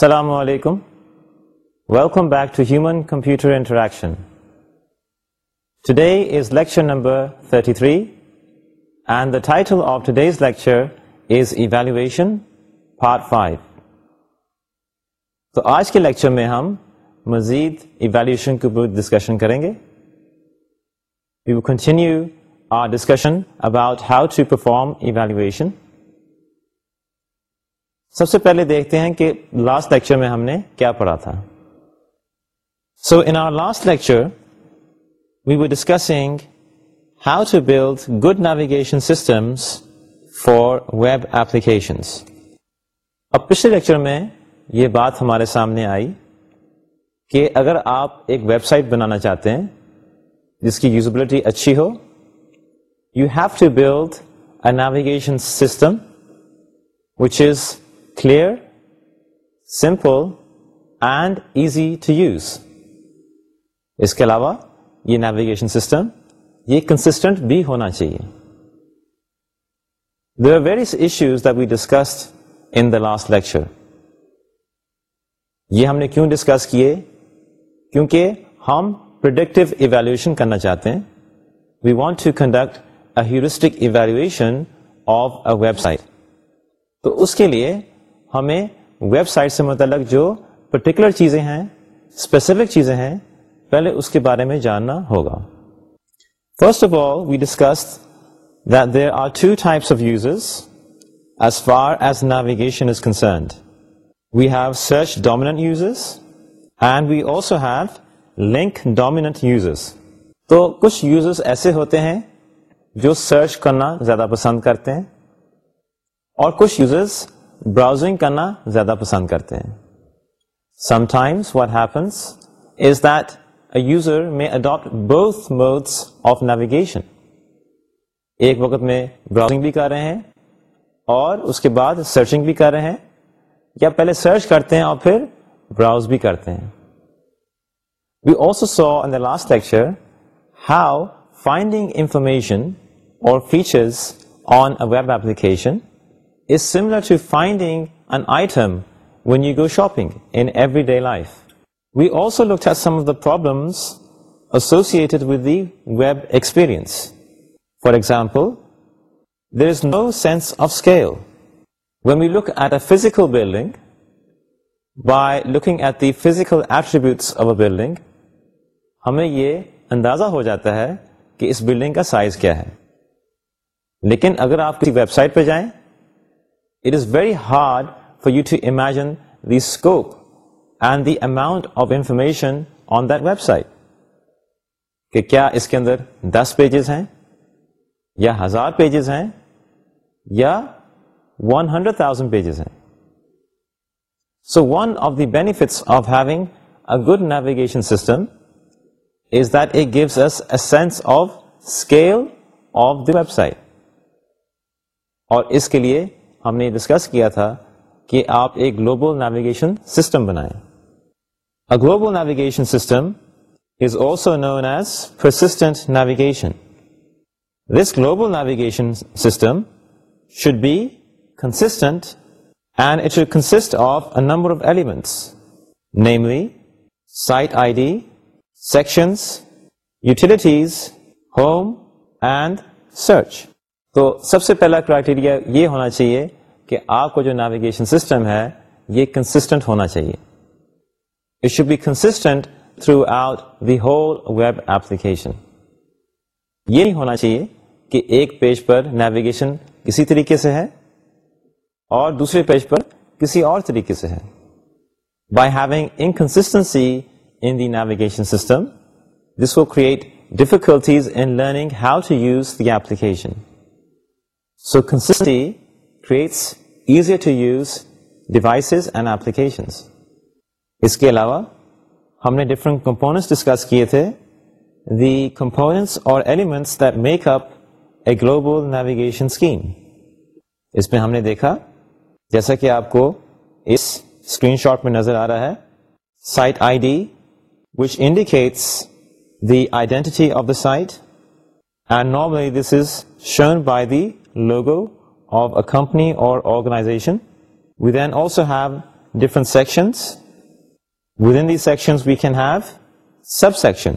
السلام علیکم welcome back to human computer interaction today is lecture number thirty three and the title of today's is evaluation part five تو آج کے lecture میں ہم مزید ایویلویشن کے اوپر ڈسکشن کریں گے about how to perform evaluation سب سے پہلے دیکھتے ہیں کہ لاسٹ لیکچر میں ہم نے کیا پڑھا تھا so in our last lecture we discussing how to build good navigation systems for web applications اب پچھلے لیکچر میں یہ بات ہمارے سامنے آئی کہ اگر آپ ایک ویب سائٹ بنانا چاہتے ہیں جس کی یوزبلٹی اچھی ہو you have to build a navigation system which is clear simple and easy to use اس کے علاوہ یہ نیویگیشن سسٹم یہ کنسٹنٹ بھی ہونا چاہیے there various issue discussed in the last lecture یہ ہم نے کیوں ڈسکس کیے کیونکہ ہم پروڈکٹیو ایویلویشن کرنا چاہتے ہیں we want you conduct heuristic evaluation of a web site تو اس کے لیے ہمیں ویب سائٹ سے متعلق جو پرٹیکولر چیزیں ہیں اسپیسیفک چیزیں ہیں پہلے اس کے بارے میں جاننا ہوگا first of all we discuss there are two types of users as far as navigation is concerned we have search dominant users and we also have link dominant users تو کچھ یوزرز ایسے ہوتے ہیں جو سرچ کرنا زیادہ پسند کرتے ہیں اور کچھ یوزرز براؤزنگ کرنا زیادہ پسند کرتے ہیں sometimes what happens is that a user may adapt both methods of navigation ایک وقت میں براؤزنگ بھی کر رہے ہیں اور اس کے بعد سرچنگ بھی کر رہے ہیں یا پہلے سرچ کرتے ہیں اور پھر براؤز بھی کرتے ہیں we also so in last lecture how finding information اور features on web application is similar to finding an item when you go shopping in everyday life. We also looked at some of the problems associated with the web experience. For example, there is no sense of scale. When we look at a physical building, by looking at the physical attributes of a building, ہمیں یہ اندازہ ہو جاتا ہے کہ اس building کا size کیا ہے لیکن اگر آپ کسی ویب سائٹ پہ جائیں very hard for you to the the scope and the amount of information on website. کہ کیا اس کے اندر دس پیجز ہیں یا ہزار پیجز ہیں یا ون ہنڈریڈ تھاؤزینڈ پیجز ہیں so one of the benefits of having a good navigation system is that it gives a sense of scale of the web site اور اس کے لیے ہم نے ڈسکس کیا تھا کہ آپ ایک گلوبل نیویگیشن سسٹم بنائیں global navigation system is also known as persistent navigation this global navigation system should be constant and it should consist of a number of elements namely site I D sections utilities home and search تو سب سے پہلا criteria یہ ہونا چاہیے کہ آپ کو جو نیویگیشن سسٹم ہے یہ کنسسٹنٹ ہونا چاہیے it should be consistent throughout the whole web application یہ نہیں ہونا چاہیے کہ ایک پیج پر نیویگیشن کسی طریقے سے ہے اور دوسرے پیج پر کسی اور طریقے سے ہے by having inconsistency in the navigation system this کو create difficulties in learning how to use the application so consistency creates easy to use devices and applications اس کے علاوہ ہم نے ڈفرنٹ کمپوننٹس ڈسکس کیے تھے دی کمپوننٹس اور elements that make up a global navigation scheme اس میں ہم نے دیکھا جیسا کہ آپ کو اس اسکرین شاٹ میں نظر آ رہا ہے site I D which indicates the identity of the site and normally this is shown by the logo of a company اور organization within also have different section we can have sub section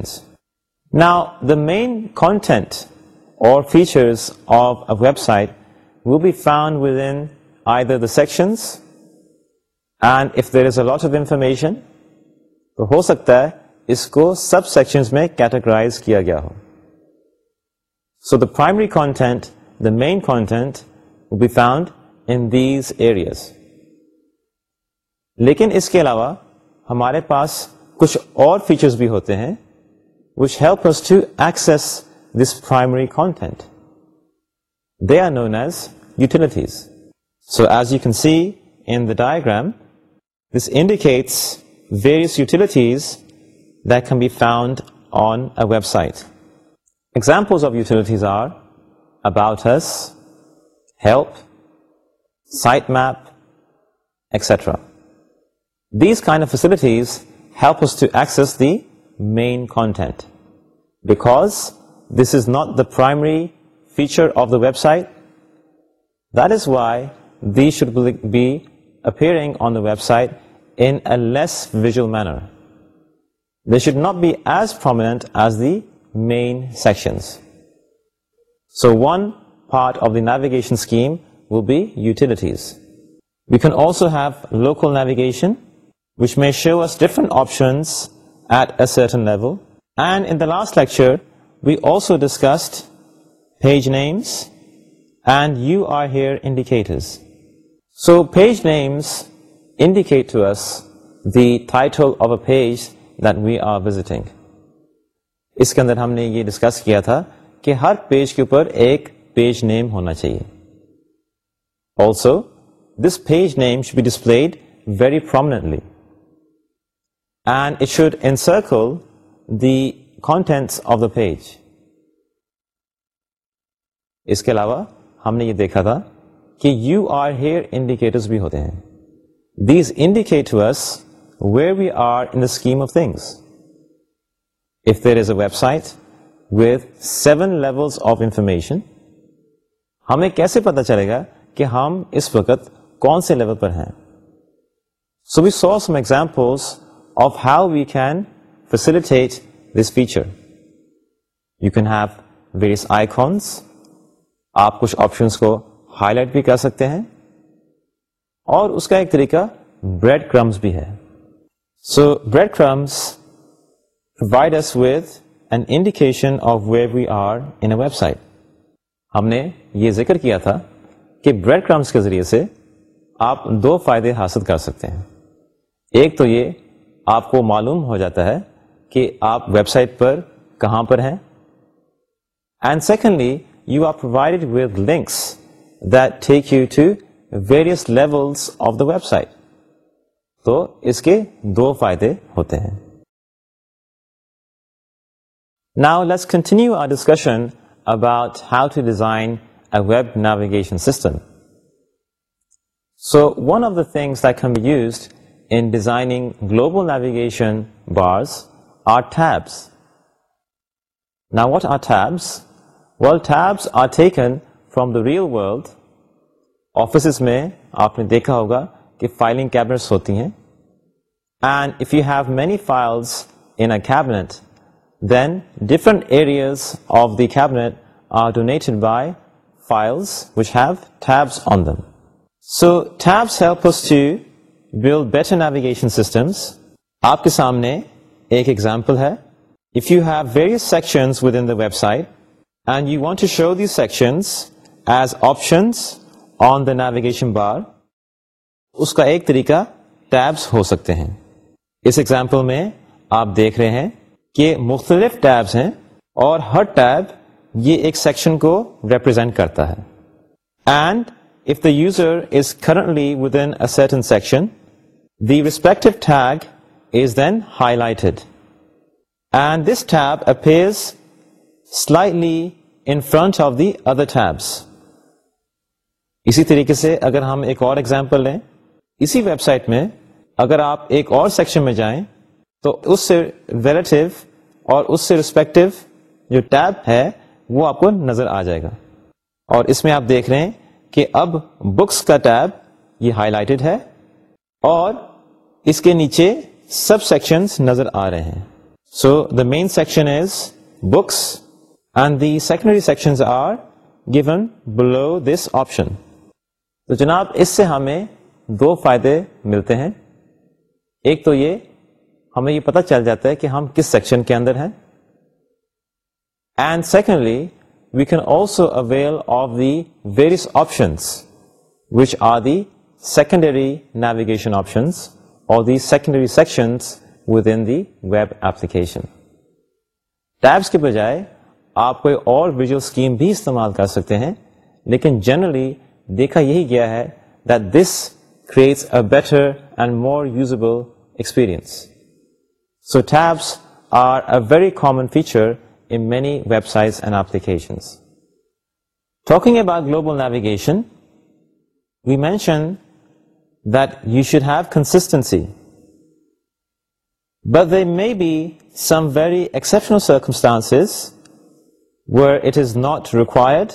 main content اور features of a web site would be found within either the section and if there is a lots of information تو ہو سکتا ہے اس کو sub section میں categorise کیا گیا ہو so the primary content main content be found in these areas لیکن اس کے علاوہ ہمارے پاس کچھ اور فیچرس بھی ہوتے ہیں which help to access this primary content they are known as utilities so as you can see in diagram this indicates various utilities that can be found on a web site example of utilities are About Us, Help, Sitemap, etc. These kind of facilities help us to access the main content, because this is not the primary feature of the website. That is why these should be appearing on the website in a less visual manner. They should not be as prominent as the main sections. So one part of the navigation scheme would be utilities we can also have local navigation which may show us different options at a level and in the last lecture we also discussed page names and you are here indicators so page names indicate the page that we are visiting اس کے اندر ہم نے یہ discuss کیا تھا کہ ہر page کے اوپر ایک پیج نیم ہونا چاہیے also this page name should be displayed very prominently and it should encircle the contents of the page اس کے علاوہ ہم نے یہ دیکھا تھا کہ یو آر ہیئر انڈیکیٹرز بھی ہوتے ہیں these indicators where we are in the scheme of things if there is a web site with seven levels of information ہمیں کیسے پتا چلے گا کہ ہم اس وقت کون سے لیول پر ہیں so we so some examples of how we can facilitate this feature you can have various icons آپ کچھ آپشنس کو ہائی لائٹ بھی کر سکتے ہیں اور اس کا ایک طریقہ بریڈ کرمس بھی ہے so breadcrumbs S with indication of where we are in web site ہم نے یہ ذکر کیا تھا کہ بریڈ کرمس کے ذریعے سے آپ دو فائدے حاصل کر سکتے ہیں ایک تو یہ آپ کو معلوم ہو جاتا ہے کہ آپ ویب سائٹ پر کہاں پر ہیں and secondly you are provided with links that take you to various level of the web site تو اس کے دو فائدے ہوتے ہیں now let's continue our discussion about how to design web navigation system so one of the things global from the real world offices میں آپ نے دیکھا ہوگا کہ فائلنگ کیبنیٹس ہوتی ہیں and if you have many files in cabinet then different areas of دیبنیٹ are denoted by file on them so tabs help better navigation systems آپ کے سامنے ایک ایگزامپل ہے if you have various section within the web site and you want to show دیكشنس as options on the navigation bar اس كا ایک طریقہ tabs ہو سكتے ہیں اس ایگزامپل میں آپ دیكھ رہے ہیں کہ مختلف ٹیبس ہیں اور ہر ٹیب یہ ایک سیکشن کو ریپرزینٹ کرتا ہے and if the user is currently within certain section the respect is then highlighted and this tab appears slightly in front of the other tabs اسی طریقے سے اگر ہم ایک اور ایگزامپل لیں اسی ویب سائٹ میں اگر آپ ایک اور سیکشن میں جائیں تو اس سے ریلیٹو اور اس سے ریسپیکٹو جو ٹیب ہے وہ آپ کو نظر آ جائے گا اور اس میں آپ دیکھ رہے ہیں کہ اب بکس کا ٹیب یہ ہائی لائٹڈ ہے اور اس کے نیچے سب سیکشنز نظر آ رہے ہیں so the main section is books and the secondary section are given below this option تو جناب اس سے ہمیں دو فائدے ملتے ہیں ایک تو یہ ہمیں یہ پتا چل جاتا ہے کہ ہم کس سیکشن کے اندر ہیں and secondly we can also avail of the various options which are the secondary navigation options اور the secondary sections within the web application tabs کے بجائے آپ کوئی اور اسکیم بھی استعمال کر سکتے ہیں لیکن جنرلی دیکھا یہی گیا ہے this creates a better and more usable experience so tabs are a very common feature in many web sites and application talking about global navigation we mention that you should have consistency but they may be some very exceptional circumstance where it is not required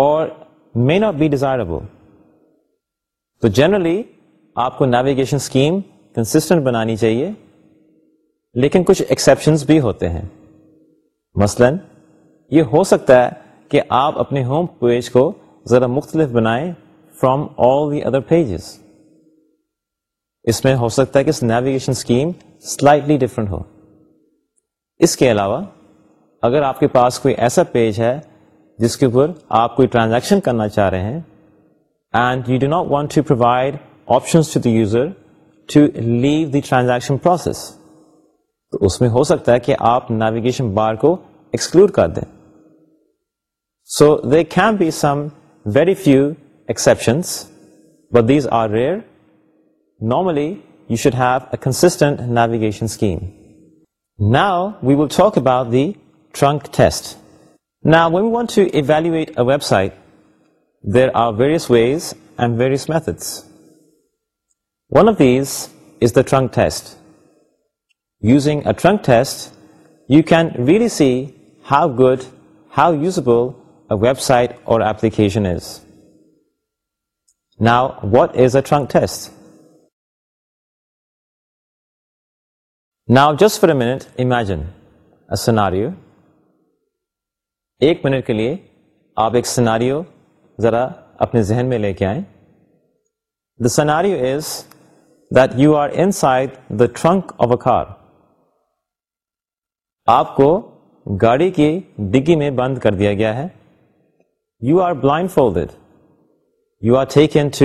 اور may not be desirable تو generally آپ کو navigation scheme constant بنانی چاہیے لیکن کچھ exceptions بھی ہوتے ہیں مثلا یہ ہو سکتا ہے کہ آپ اپنے ہوم پیج کو ذرا مختلف بنائیں from all the other pages اس میں ہو سکتا ہے کہ نیویگیشن اسکیم سلائٹلی ڈفرینٹ ہو اس کے علاوہ اگر آپ کے پاس کوئی ایسا پیج ہے جس کے اوپر آپ کوئی ٹرانزیکشن کرنا چاہ رہے ہیں and you do not want to provide option user to leave the transaction process تو اس میں ہو سکتا ہے کہ آپ نیویگیشن بار کو ایکسکلوڈ کر دیں so they can be some very few exceptions but these are rare normally you should have a constant navigation scheme now we will talk about the trunk test نا we want to evaluate a web site there are various ways and various methods one of these is the trunk test using a trunk test, you can really see how good how usable web site اور application is now what is a trunk test? Now just for a minute imagine a scenario ایک منٹ کے لیے آپ ایک scenario ذرا اپنے ذہن میں لے کے آئیں the scenario is that you are inside the trunk of a car آپ کو گاڑی کی ڈگی میں بند کر دیا گیا ہے you are blindfolded you are taken to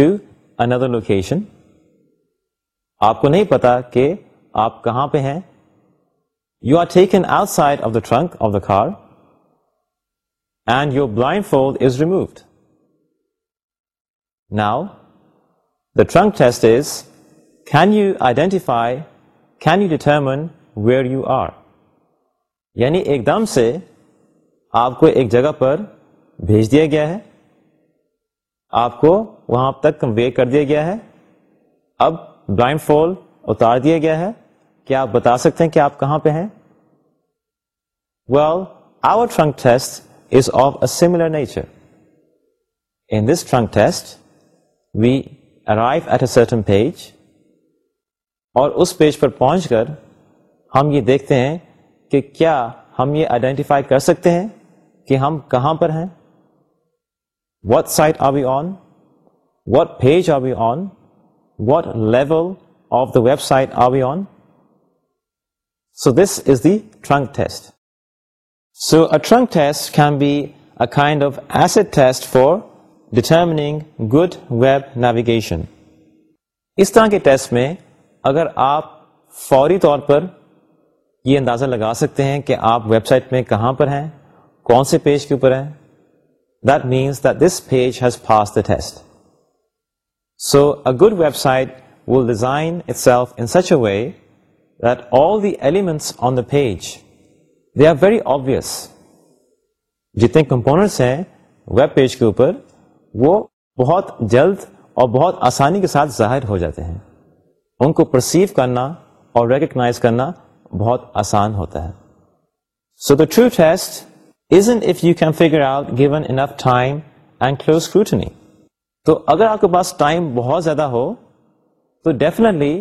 another location آپ کو نہیں پتا کہ آپ کہاں پہ ہیں you are taken outside of the trunk of the car and your blindfold is removed now the trunk test is can you identify can you determine where you are یعنی ایک دم سے آپ کو ایک جگہ پر بھیج دیا گیا ہے آپ کو وہاں تک کنوے کر دیا گیا ہے اب بلائنڈ فال اتار دیا گیا ہے کیا آپ بتا سکتے ہیں کہ آپ کہاں پہ ہیں well our trunk test is of a similar nature in this trunk test we arrive at a certain page اور اس پیج پر پہنچ کر ہم یہ دیکھتے ہیں کہ کیا ہم یہ آئیڈینٹیفائی کر سکتے ہیں کہ ہم کہاں پر ہیں what site are we on what page are we on what level of the web site are we on so this is the trunk test so a trunk test can be a kind of acid test for determining good web navigation اس طرح کے test میں اگر آپ فوری طور پر یہ اندازہ لگا سکتے ہیں کہ آپ ویب سائٹ میں کہاں پر ہیں کون سے پیج کے اوپر ہیں that that this page has pass the test so a good website will design itself in such a way that all the elements on the page they are very obvious جتنے components ہیں web page کے اوپر وہ بہت جلد اور بہت آسانی کے ساتھ ظاہر ہو جاتے ہیں ان کو پرسیو کرنا اور ریکگنائز کرنا بہت آسان ہوتا ہے so the true test is and if you can figure out given enough time and close scrutiny تو اگر آپ کے پاس ٹائم بہت زیادہ ہو تو ڈیفینیٹلی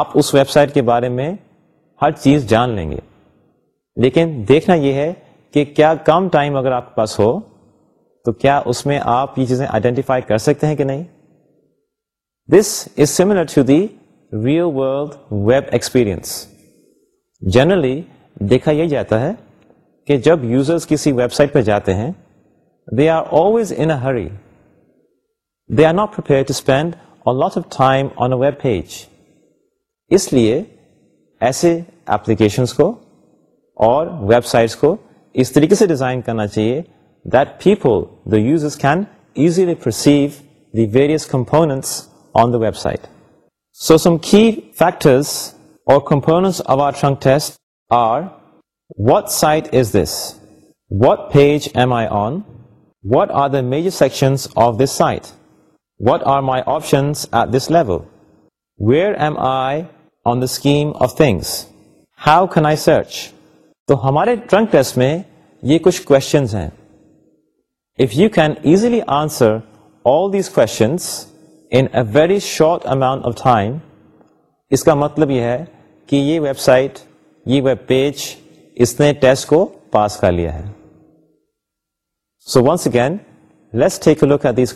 آپ اس ویب سائٹ کے بارے میں ہر چیز جان لیں گے لیکن دیکھنا یہ ہے کہ کیا کم ٹائم اگر آپ کے پاس ہو تو کیا اس میں آپ یہ چیزیں آئیڈینٹیفائی کر سکتے ہیں کہ نہیں this is similar to the real world web experience generally دیکھا یہ جاتا ہے کہ جب یوزرز کسی ویب سائٹ پہ جاتے ہیں they are always in a hurry they are not per loss of time on a web page اس لیے ایسے ایپلیکیشنس کو اور ویب سائٹس کو اس طریقے سے ڈیزائن کرنا چاہیے that people the users can easily perceive the various components on the web site so some key factors comprising of a trunk test are what site is this what page am I on what are the major section what are my option where am I on the scheme of things how can I search تو ہمارے trunk test میں یہ کچھ کونس ہیں if you can easily answer all these کوٹ amount of time اس کا مطلب یہ ہے کہ یہ ویب سائٹ یہ ویب پیج اس نے ٹیسٹ کو پاس کر لیا ہے so once again take look these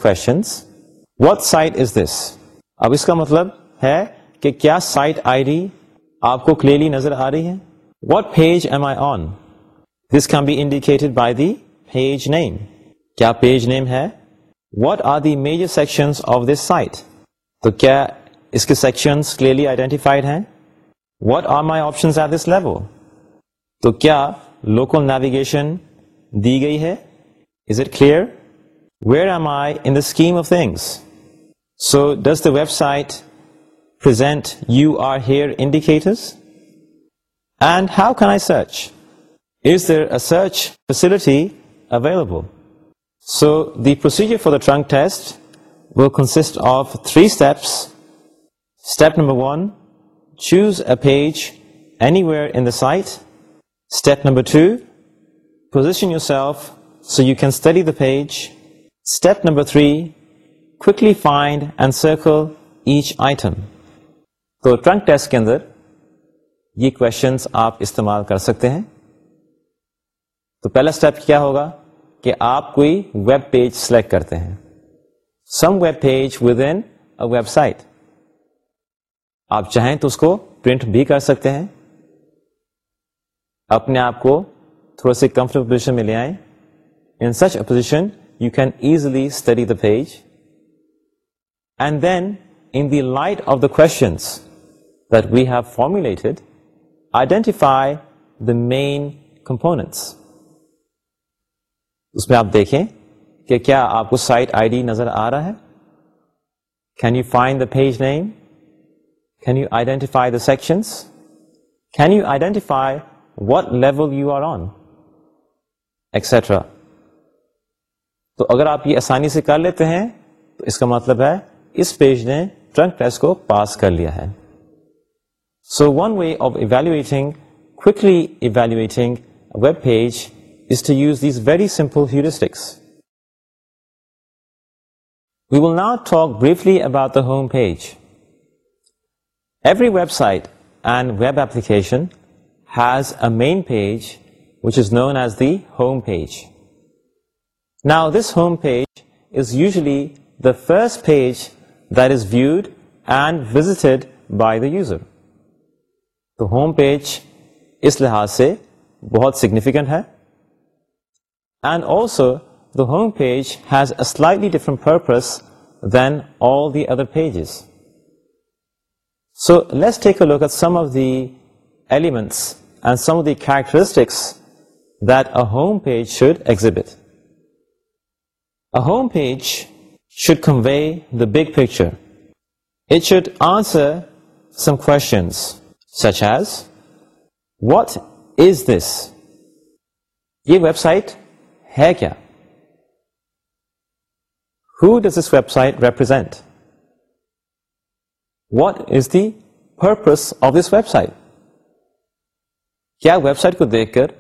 اب اس کا مطلب ہے کہ کیا سائٹ آئی ڈی آپ کو کلیئرلی نظر آ رہی ہے what page am I on this can be indicated by the page name کیا پیج نیم ہے what are the major section of this site تو کیا اس کے سیکشنز کلیئرلی آئیڈینٹیفائڈ ہیں واٹ آر مائی آپشن تو کیا لوکل نیویگیشن دی گئی ہے is it clear where am I in scheme of things so does the web site present you are here indicators and how can I search is there a search facility available so the procedure for the trunk test consist of three steps step number one choose a page anywhere in the site step number two position yourself so you can study the page step number three quickly find and circle each item تو trunk test کے اندر یہ questions آپ استعمال کر سکتے ہیں تو پہلا اسٹیپ کیا ہوگا کہ آپ کوئی ویب پیج سلیکٹ کرتے ہیں some web page within web site آپ چاہیں تو اس کو پرنٹ بھی کر سکتے ہیں اپنے آپ کو تھوڑا سے کمفرٹ پوزیشن میں لے آئیں in such position you can easily study the page and then in the light of the questions that we have formulated identify the main components اس میں آپ دیکھیں کہ کیا آپ کو سائٹ آئی ڈی نظر آ رہا ہے can you find the page name Can you identify the sections? Can you identify what level you are on? Etc. تو اگر آپ یہ آسانی سے کر لیتے ہیں تو اس کا مطلب ہے اس پیج نے ٹرنک ٹیسٹ کو پاس کر لیا ہے so one way of evaluating کلی evaluating web page is to use these very simple heuristics we will not talk briefly about the home page every web site and web application has a page which is known as the home page now this home page is usually the first page that is viewed and visited by the user home page اس لحاظ سے بہت significant ہے and also the home page has a slightly different purpose than all the other pages so let's take a look a some of the elements and some of the characteristics that a home page should exhibit a home page should convey the big picture it should answer some question such as what is this یہ website ہے کیا who does this web site represent what is the purpose of this web site کیا web site کو دیکھ کر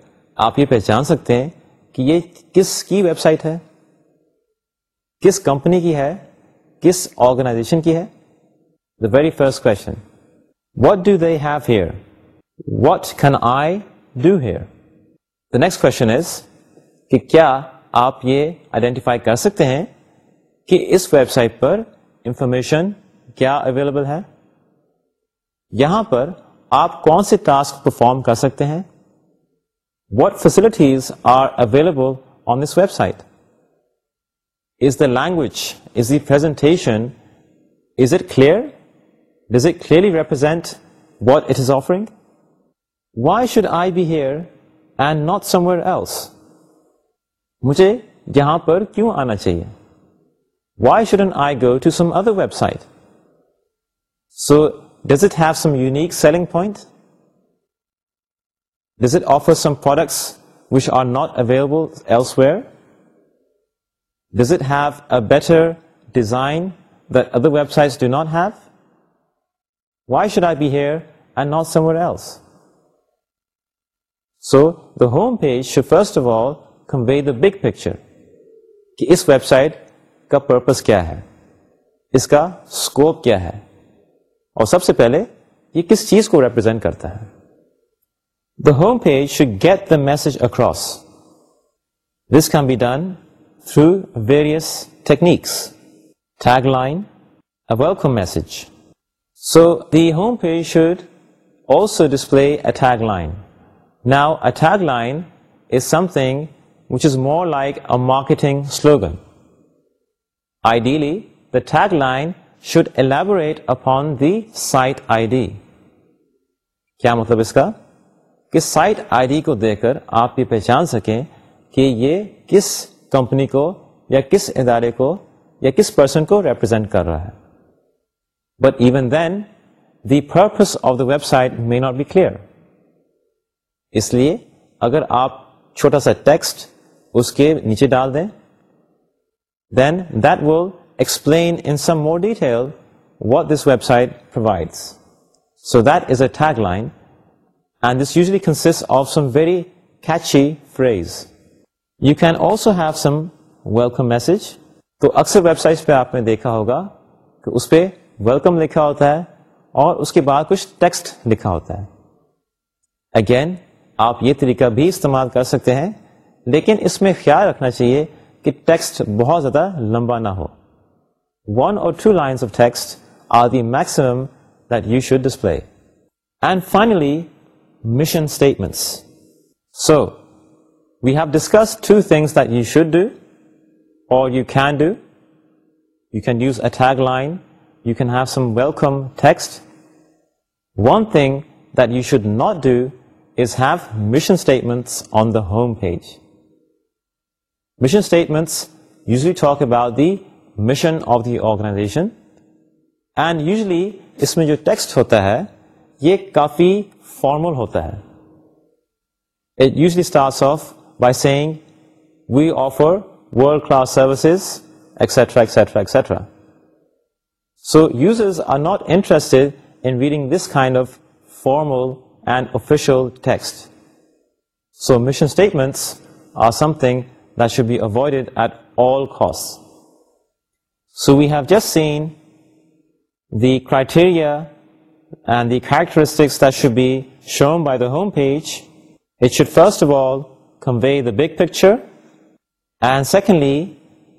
آپ یہ پہچان سکتے ہیں کہ یہ کس کی ویب سائٹ ہے کس کمپنی کی ہے کس آرگنائزیشن کی ہے the very first question quote do they have here what can I do here the next question is کہ کیا آپ یہ آئیڈینٹیفائی کر سکتے ہیں کہ اس ویب سائٹ پر انفارمیشن کیا اویلیبل ہے یہاں پر آپ کون سے ٹاسک پرفارم کر سکتے ہیں what facilities are available on this web site is the language is the presentation is it clear does it clearly represent what it is offering why should I be here and not somewhere else مجھے یہاں پر کیوں آنا چاہیے why shouldn't I go to some other website so does it have some unique selling point does it offer some products which are not available elsewhere does it have a better design the other websites do not have why should I be here and not some else so the home page show first of all convey the big picture کہ اس website کا purpose کیا ہے اس کا scope کیا ہے اور سب سے پہلے یہ کس چیز کو ریپرزینٹ کرتا ہے the home page should get the message across this can be done through various techniques tag line okay for message so the home page should also display a take line now attack line is something which is more like a marketing slogan ideally the take line should elaborate upon the site ID. کیا مطلب اس کا کہ site I D کو دیکھ کر آپ یہ پہچان سکیں کہ یہ کس کمپنی کو یا کس ادارے کو یا کس پرسن کو ریپرزینٹ کر رہا ہے but even then the purpose of the web site may not be clear اس لیے اگر آپ چھوٹا سا ٹیکسٹ اس کے نیچے ڈال دیں then that will explain in some more detail what this web site provides so that is a and line and this usually consist of some very You can phrase you can also have some welcome message تو اکثر web sites پہ آپ نے دیکھا ہوگا کہ اس پہ ویلکم لکھا ہوتا ہے اور اس کے بعد کچھ ٹیکسٹ لکھا ہوتا ہے اگین آپ یہ طریقہ بھی استعمال کر سکتے ہیں لیکن اس میں خیال رکھنا چاہیے کہ ٹیکسٹ بہت زیادہ لمبا نہ ہو 1 or 2 lines of text are the maximum that you should display. And finally, mission statements. So, we have discussed 2 things that you should do, or you can do. You can use a tagline, you can have some welcome text. One thing that you should not do is have mission statements on the home page. Mission statements usually talk about the mission of the organization and usually اس میں جو text ہوتا ہے یہ کافی formal ہوتا ہے it usually starts off by saying we offer world class services so users are not interested in reading this kind of formal and official text so mission statements are something that should be avoided at all cost so we've just seen the criteria and the characteristics be show by the home page first of all convey the big picture and secondly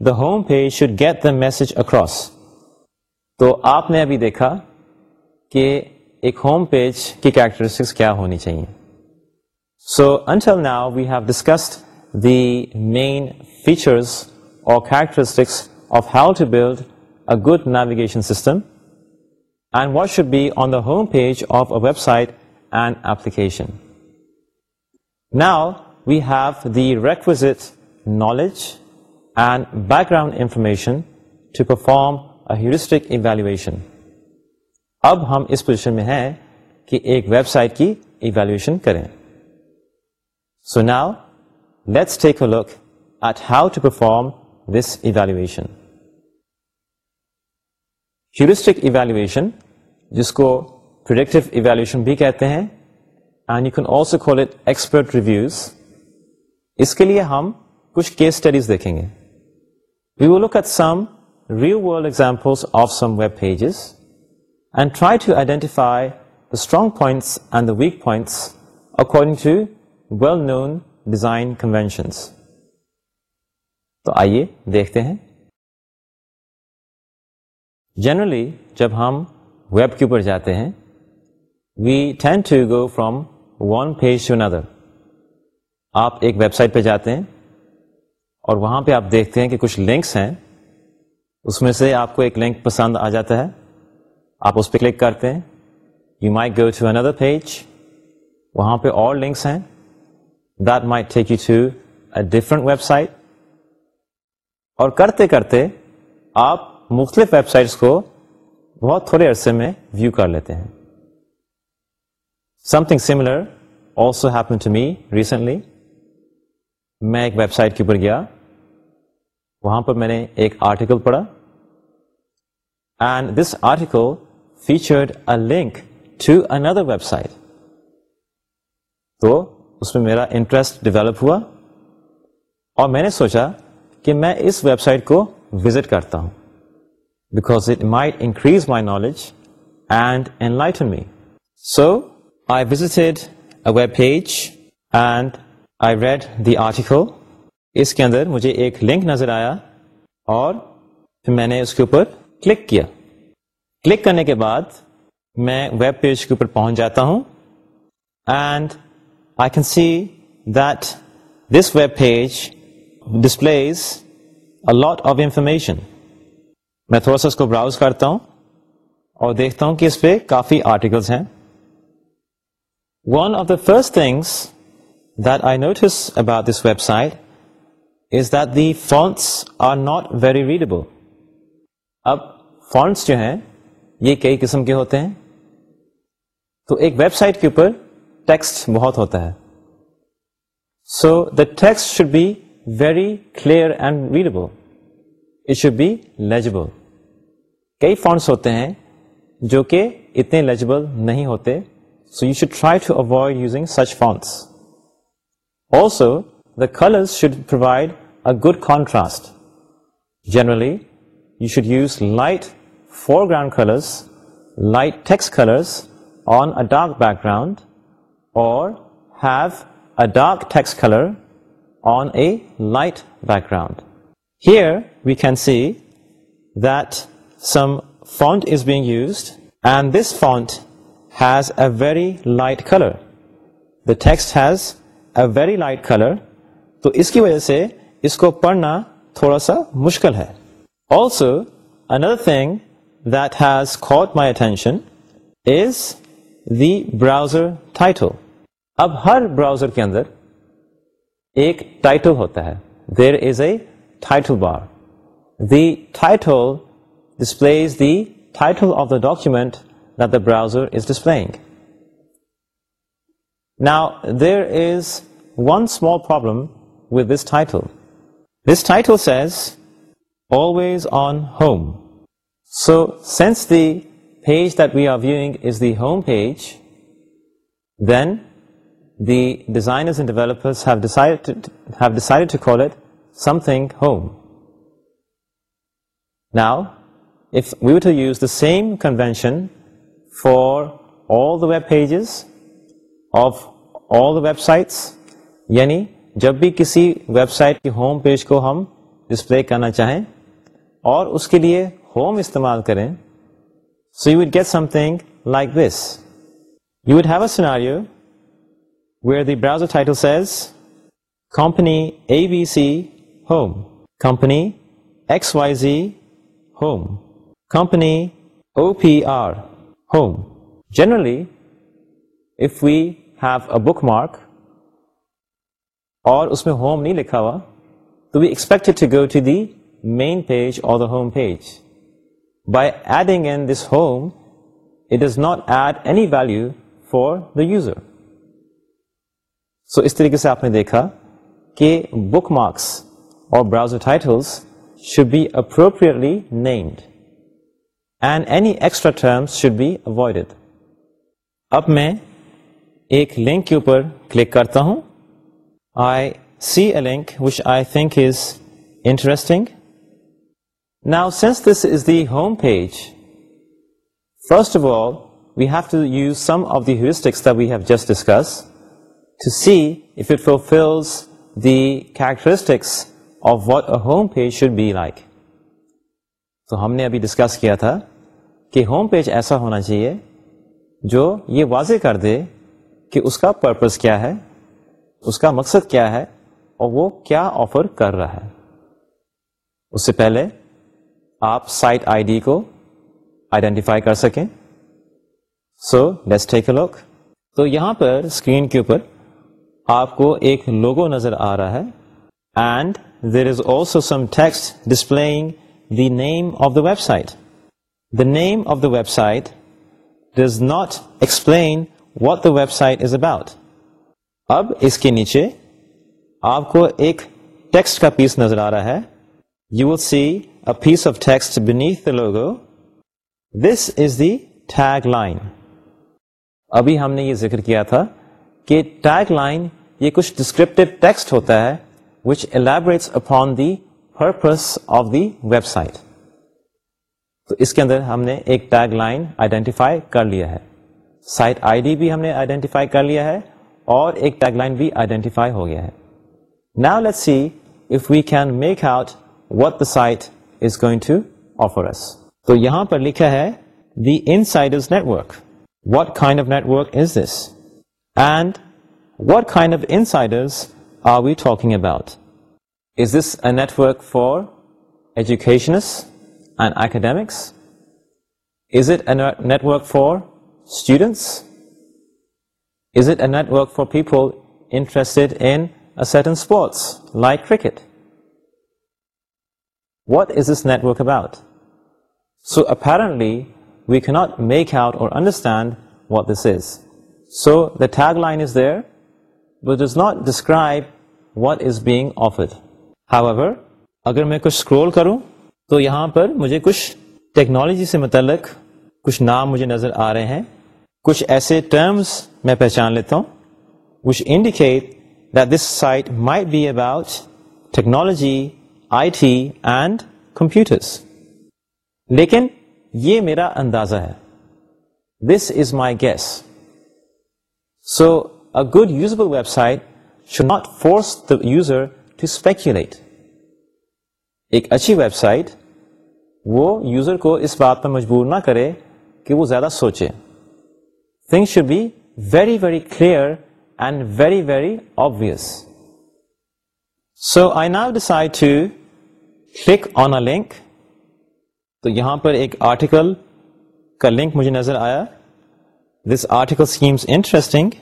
the home page should get the message across تو آپ نے ابھی دیکھا کہ ایک home page کی characteristics کیا ہونی چاہیے so until now we have discussed the main features اور how to build a good navigation system and what should be on the home page of a web site and application now we have the requisite knowledge and background information to perform heuristic evaluation اب ہم اس position میں ہیں کہ ایک web site کی evaluation کریں so now let's take a look at how to perform evaluation جس کو پروڈکٹیو ایویلوشن بھی کہتے ہیں and you can also call it expert reviews اس کے لیے ہم کچھ کیس اسٹڈیز دیکھیں گے we will look at some real world example of some web pages and try to identify strong points and the weak points according to well known design conventions تو آئیے دیکھتے ہیں جنرلی جب ہم web کے اوپر جاتے ہیں we tend to go from one page to another آپ ایک ویب سائٹ پہ جاتے ہیں اور وہاں پہ آپ دیکھتے ہیں کہ کچھ لنکس ہیں اس میں سے آپ کو ایک لنک پسند آ جاتا ہے آپ اس پہ کلک کرتے ہیں you may go to another page وہاں پہ اور لنکس ہیں that may take you to a different web site اور کرتے کرتے آپ مختلف ویب سائٹس کو بہت تھوڑے عرصے میں ویو کر لیتے ہیں something similar also happen to me recently میں ایک ویب سائٹ کے اوپر گیا وہاں پر میں نے ایک آرٹیکل پڑھا and this article featured a link to another web site تو اس میں میرا انٹرسٹ ڈیولپ ہوا اور میں نے سوچا کہ میں اس ویب سائٹ کو وزٹ کرتا ہوں because it may increase my knowledge and enlighten me so I visit web page and I read the article اس کے اندر مجھے ایک لنک نظر آیا اور پھر میں نے اس کے اوپر کلک کیا کلک کرنے کے بعد میں ویب پیج کے اوپر پہنچ جاتا ہوں and I can see that this web page displays a lot of of information میں تھوڑا سا اس کو براؤز کرتا ہوں اور دیکھتا ہوں کہ اس پہ کافی آرٹیکلس ہیں one of the first things that I notice about this web site is that the fonts are not very readable اب فونس جو ہیں یہ کئی قسم کے ہوتے ہیں تو ایک ویب سائٹ کے اوپر ٹیکسٹ بہت ہوتا ہے so the text should be very clear and readable it should be legible کئی فونٹس ہوتے ہیں جو کہ اتنے لیجبل نہیں ہوتے so you should try to avoid using such fonts also the colours should provide a good contrast generally you should use light foreground colours light text colours on a dark background or have a dark text colour on a light background here we can see that some font is being used and this font has a very light colour the text has a very light colour تو اس کی وجہ سے اس کو پڑھنا تھوڑا سا مشکل ہے also another thing these caught my attention is the browser tight ہو اب ہر براؤزر کے اندر ایک ٹائٹل ہوتا ہے there is a title bar the title display is the title of the document the browser is displaying نا there is one small problem with this title this title says always on home so since the page that we are viewing is the home page then the designers and developers decide to call it something home ناؤڈ use the same convention for all the web pages of all the websites یعنی جب بھی کسی website کے home page کو ہم اسپرے کرنا چاہیں اور اس کے لیے ہوم استعمال کریں so you would get something like this you would have a scenario where the browser title says company ABC B C home company X Y Z home company O P R home generally if we have a bookmark اور اس میں home نہیں لکھا ہوا تو we expect to go to the main page اور home page by adding in this home it does not add any value for the user so so, اس طریقے سے آپ نے دیکھا کہ بک مارکس اور browser titles should be appropriately named and any extra terms should be avoid اب میں ایک لنک کے اوپر کلک کرتا ہوں I see a link which I think is interesting now since this is the home page first of all we have to use some of the دیسٹکس we have just discuss to see if it fulfils the characteristics of what home page should be like تو ہم نے ابھی discuss کیا تھا کہ home page ایسا ہونا چاہیے جو یہ واضح کر دے کہ اس کا پرپز کیا ہے اس کا مقصد کیا ہے اور وہ کیا آفر کر رہا ہے اس سے پہلے آپ سائٹ آئی ڈی کو آئیڈینٹیفائی کر سکیں سو لیسٹ ٹیک اے لاک تو یہاں پر اسکرین کے اوپر آپ کو ایک لوگو نظر آ رہا ہے and there is also some text displaying the name of the web site the name of the web site does not explain what the web site is about اب اس کے نیچے آپ کو ایک ٹیکسٹ کا پیس نظر آ رہا ہے you will see a piece of text beneath the logo this is the tagline ابھی ہم نے یہ ذکر کیا تھا کہ ٹیک لائن یہ کچھ ڈسکرپٹیو ٹیکسٹ ہوتا ہے which elaborates upon the purpose of the web site تو اس کے اندر ہم نے ایک ٹیگ لائن آئیڈینٹیفائی کر لیا ہے سائٹ آئی ڈی بھی ہم نے آئیڈینٹیفائی کر لیا ہے اور ایک ٹیگ لائن بھی آئیڈینٹیفائی ہو گیا ہے نا let see if we can make out what the site is going to اس تو یہاں پر لکھا ہے the inside is network what kind of network is this and What kind of insiders are we talking about? Is this a network for educationists and academics? Is it a network for students? Is it a network for people interested in a certain sports, like cricket? What is this network about? So apparently, we cannot make out or understand what this is. So the tagline is there, ائب what is being of how اگر میں کچھ scroll کروں تو یہاں پر مجھے کچھ technology سے متعلق کچھ نام مجھے نظر آ رہے ہیں کچھ ایسے ٹرمز میں پہچان لیتا ہوں which indicate that this site may be about technology I T and computers لیکن یہ میرا اندازہ ہے this is my guess so a good usable website should not force the user to speculate. ایک اچھی ویب سائٹ وہ یوزر کو اس بات پر مجبور نہ کرے کہ وہ زیادہ سوچے thing should be very very clear and very very obvious so I now decide to click on a link تو یہاں پر ایک آرٹیکل کا لنک مجھے نظر آیا this article seems interesting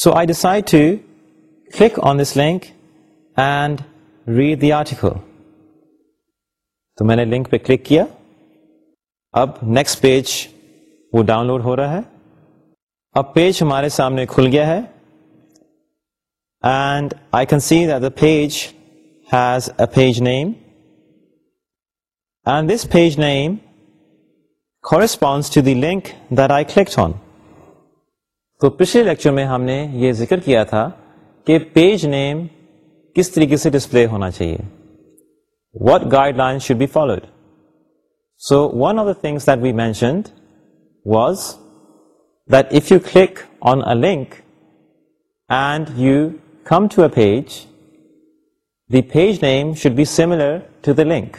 so I decide click on this link and read the article تو میں نے لنک پہ کلک کیا اب نیکسٹ پیج وہ ڈاؤن لوڈ ہو رہا ہے اب پیج ہمارے سامنے کھل گیا ہے and I can see the page has a page name and this page name corresponds to the link that I clicked on تو پچھلے لیکچر میں ہم نے یہ ذکر کیا تھا کہ پیج نیم کس طریقے سے ڈسپلے ہونا چاہیے what guideline should be followed so one of the things that be mentioned was that if you click on a link and you come to a page the page name should be similar to the link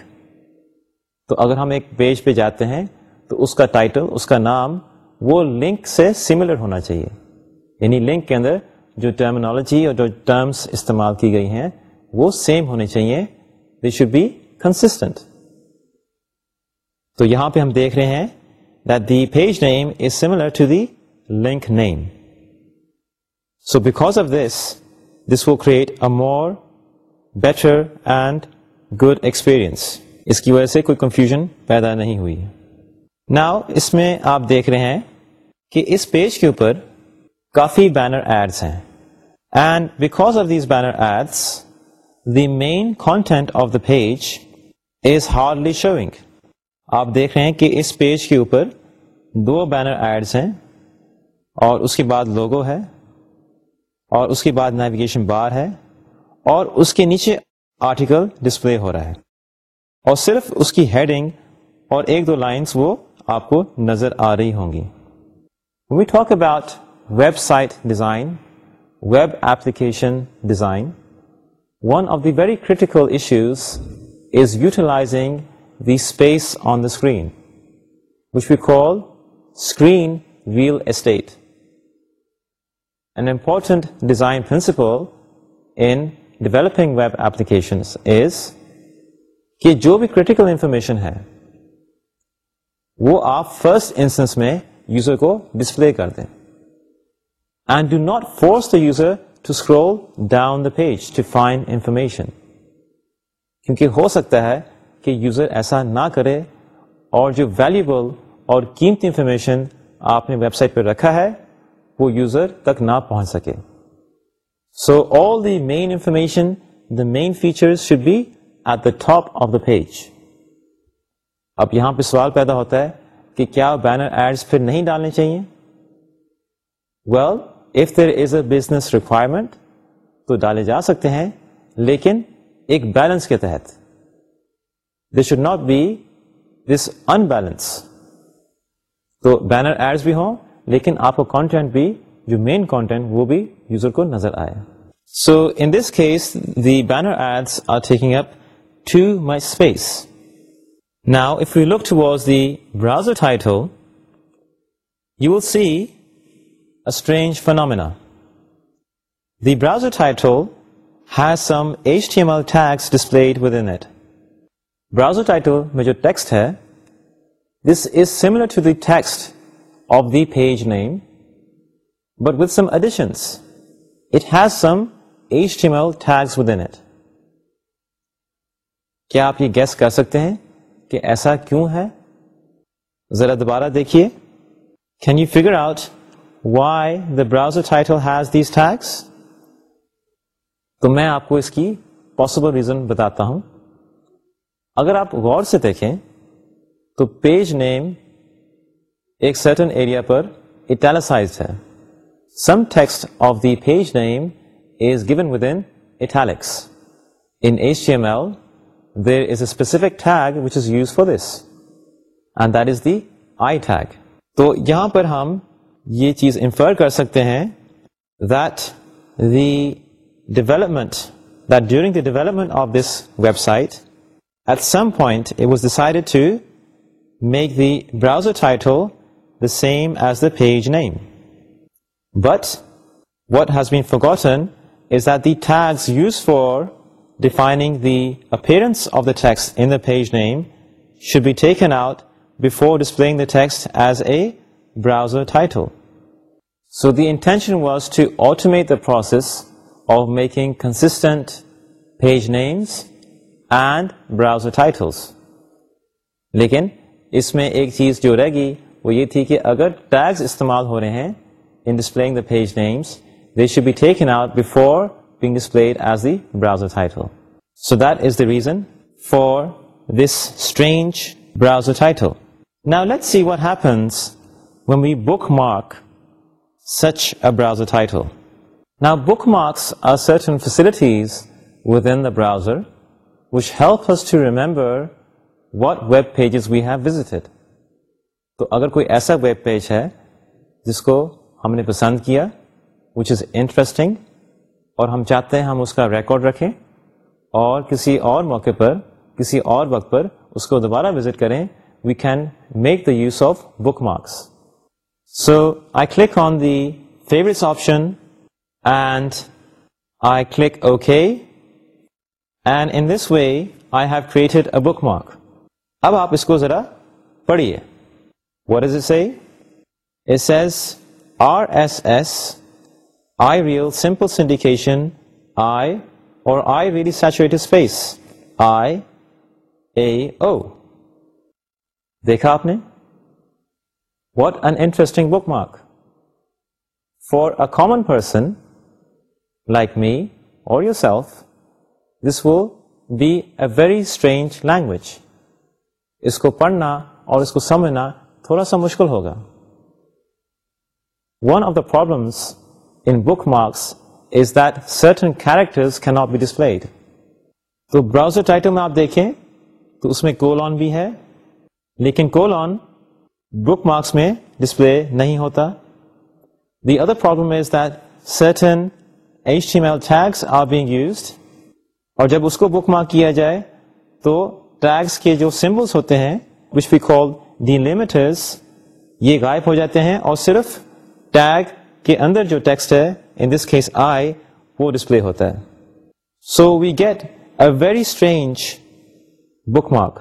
تو اگر ہم ایک page پہ جاتے ہیں تو اس کا ٹائٹل اس کا نام وہ لنک سے سملر ہونا چاہیے یعنی لنک کے اندر جو ٹرمنالوجی اور جو ٹرمس استعمال کی گئی ہیں وہ سیم ہونے چاہیے شوڈ بی تو یہاں پہ ہم دیکھ رہے ہیں دیج name similar to Dainik name so because of this this wait a more better and good experience اس کی وجہ سے کوئی کنفیوژن پیدا نہیں ہوئی ناؤ اس میں آپ دیکھ رہے ہیں کہ اس پیج کے اوپر کافی بینر ایڈس ہیں and because of these banner ads the main content of the page is hardly showing آپ دیکھ رہے ہیں کہ اس پیج کے اوپر دو بینر ایڈس ہیں اور اس کے بعد لوگو ہے اور اس کے بعد نیویگیشن بار ہے اور اس کے نیچے آرٹیکل ڈسپلے ہو رہا ہے اور صرف اس کی ہیڈنگ اور ایک دو لائنس وہ آپ کو نظر آ رہی ہوں گی we talk about website design web application design one of the very critical issues is utilising the space on the screen which we call screen real estate an important design principle in developing web application is کہ جو بھی critical information ہے وہ آپ first instance میں user کو display کر دیں and do not force the user to scroll down the page to find information کیونکہ ہو سکتا ہے کہ یوزر ایسا نہ کرے اور جو ویلوبل اور قیمتی انفارمیشن آپ نے ویب سائٹ پہ رکھا ہے وہ یوزر تک نہ پہنچ سکے so all the main information the main feature should be at the top of the page اب یہاں پہ سوال پیدا ہوتا ہے کہ کیا بینر ایڈ پھر نہیں ڈالنے چاہیے well well, there is a business requirement تو ڈالے جا سکتے ہیں لیکن ایک بیلنس کے تحت this should not be this in balance تو بینر ایڈس بھی ہوں لیکن آپ کو کانٹینٹ بھی جو مین کانٹینٹ وہ بھی یوزر کو نظر آئے so in this case the banner ads are taking up to my space now if you look to was the browser height who you will see the براز title HTML tax display برازو title میں جو text ہے this is similar to the text of the page name but with some additions it has some HTML tax with it. کیا آپ یہ gas کر سکتے ہیں کہ ایسا کیوں ہے ذرا دوبارہ دیکھیے can you figure out why the browser title has these tags تو میں آپ کو اس کی پاسبل ریزن بتاتا ہوں اگر آپ غور سے دیکھیں تو پیج نیم ایک سرٹن ایریا پر اٹیلسائز ہے some text of the page name is given with in in T M L there is a specific tag which is use for this and that is the I tag تو یہاں پر ہم یہ چیز infer کر سکتے ہیں development during the development of this web site at some point was decided to make the browser the same as the page name but what has be gotten is that the tags use for defining the appearance of the text in the page name should be taken out before display the text as a browser title so the intention was to automate the process of making چیز جو رہ گی وہ یہ تھی کہ اگر tags استعمال ہو رہے ہیں ان names they should be taken out before being displayed as the title so that is the reason for this براؤزرٹ happens when we bookmark such a bookmarks with in برا remember what web pages we have visited تو اگر کوئی ایسا web page ہے جس کو ہم نے پسند کیا وچ از انٹرسٹنگ اور ہم چاہتے ہیں ہم اس کا ریکارڈ رکھیں اور کسی اور موقع پر کسی اور وقت پر اس کو دوبارہ وزٹ کریں we can make the use of bookmarks so I click on the favour option and I click okay and in this way I have created a bookmark اب آپ اس کو ذرا پڑھیے what is a really simple سنڈیکیشن آئی اور I really سیچویٹ face I اے او دیکھا آپ نے what an interesting bookmark for a common person like me اور yourself this would be a very strange language اس کو پڑھنا اور اس کو سمجھنا تھوڑا سا مشکل ہوگا one of the problems in bookmarks is that certain characters کی ناٹ بی ڈسپلڈ تو براؤزر ٹائٹل میں آپ دیکھیں تو اس میں کول آن بھی ہے لیکن کول آن بک مارکس میں ڈسپلے نہیں ہوتا the other problem is that certain H T M L are being used اور جب اس کو بک مارک کیا جائے تو ٹیکس کے جو سمبلس ہوتے ہیں وچ وی لمیٹرس یہ غائب ہو جاتے ہیں اور صرف ٹیگ کے اندر جو ٹیکسٹ ہے ان دس کیس آئی وہ ڈسپلے ہوتا ہے so we get a very strange bookmark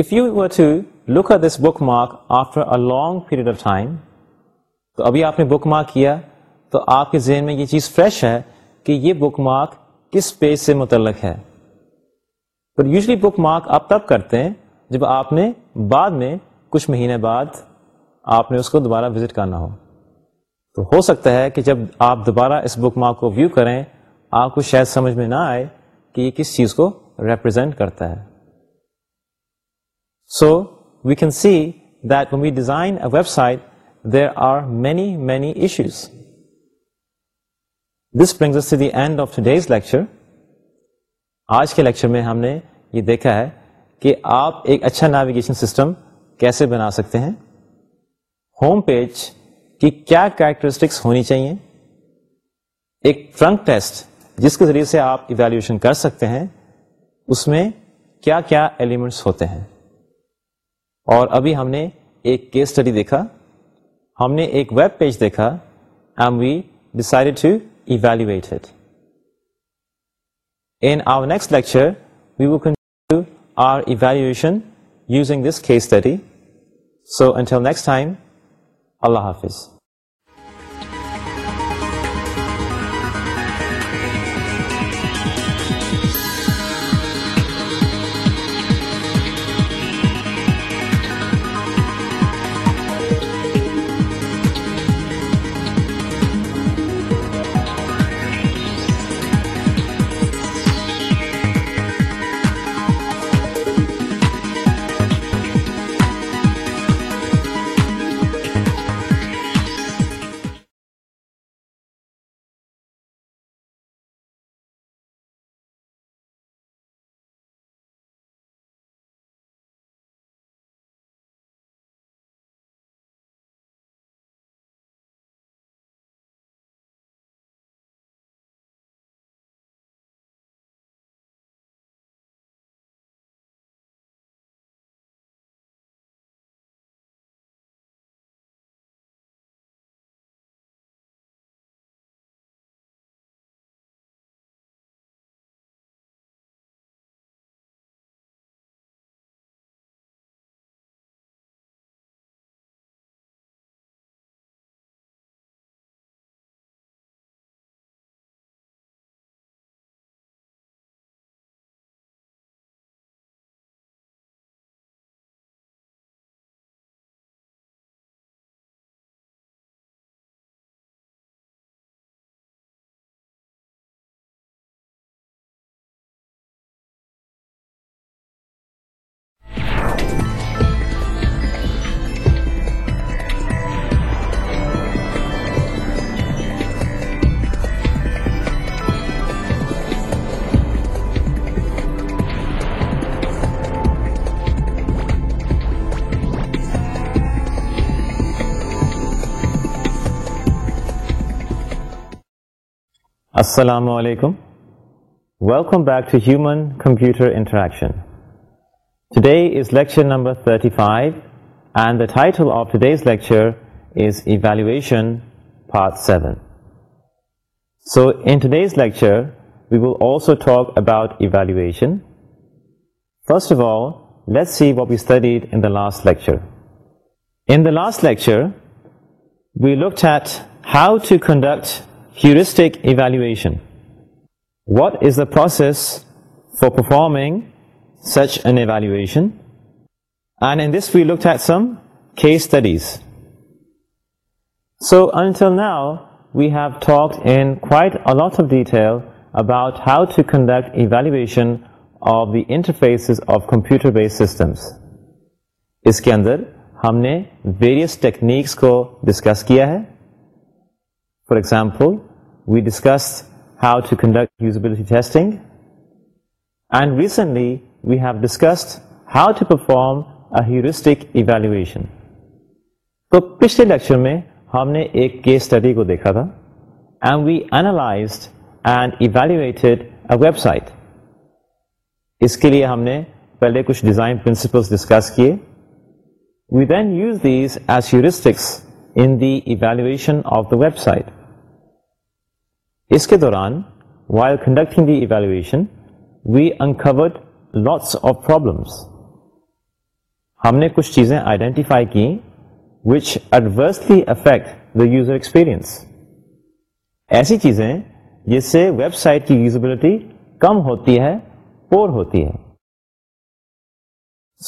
if you were to look at this bookmark after a long period of time تو ابھی آپ نے بک مارک کیا تو آپ کے ذہن میں یہ چیز فریش ہے کہ یہ بک مارک کس پیج سے متعلق ہے پر یوزلی بک مارک آپ تب کرتے ہیں جب آپ نے بعد میں کچھ مہینے بعد آپ نے اس کو دوبارہ وزٹ کرنا ہو تو ہو سکتا ہے کہ جب آپ دوبارہ اس بک مارک کو ویو کریں آپ کو شاید سمجھ میں نہ آئے کہ یہ کس چیز کو ریپرزینٹ کرتا ہے so we can see that we design a web site there are many many issues this the end of today's lecture آج کے لیکچر میں ہم نے یہ دیکھا ہے کہ آپ ایک اچھا نیویگیشن سسٹم کیسے بنا سکتے ہیں ہوم پیج کی کیا کیریکٹرسٹکس ہونی چاہیے ایک ٹرنک ٹیسٹ جس کے ذریعے سے آپ ایویلویشن کر سکتے ہیں اس میں کیا کیا ایلیمنٹس ہوتے ہیں اور ابھی ہم نے ایک کیس اسٹڈی دیکھا ہم نے ایک ویب پیج دیکھا um we decided to evaluate in our next lecture we continue our evaluation using this case study so until next time اللہ حافظ Assalamu alaikum. Welcome back to Human-Computer Interaction. Today is lecture number 35, and the title of today's lecture is Evaluation, Part 7. So, in today's lecture, we will also talk about evaluation. First of all, let's see what we studied in the last lecture. In the last lecture, we looked at how to conduct evaluation what is the process for performing such an evaluation and this field some کھی studies so until now we have talk in a lot of detail about how to conduct evaluation of the interface of computer base systems اس کے اندر ہم نے various techniques کو discuss کیا ہے پل we discuss how to conducting recently we who discuss how to perform Attock evaluation تو پچھلے لیکچر میں ہم نے ایک کیس اسٹڈی کو دیکھا تھا سائٹ اس کے لیے ہم نے پہلے کچھ ڈیزائن پرنسپلس ڈسکس کیے we then use these as ہیور the evaluation of the web site اس کے دوران while conducting the evaluation we encountered lots of problems ہم نے کچھ چیزیں آئیڈینٹیفائی کی which adversely affect the user experience ایسی چیزیں جس سے ویب سائٹ کی یوزبلٹی کم ہوتی ہے پور ہوتی ہے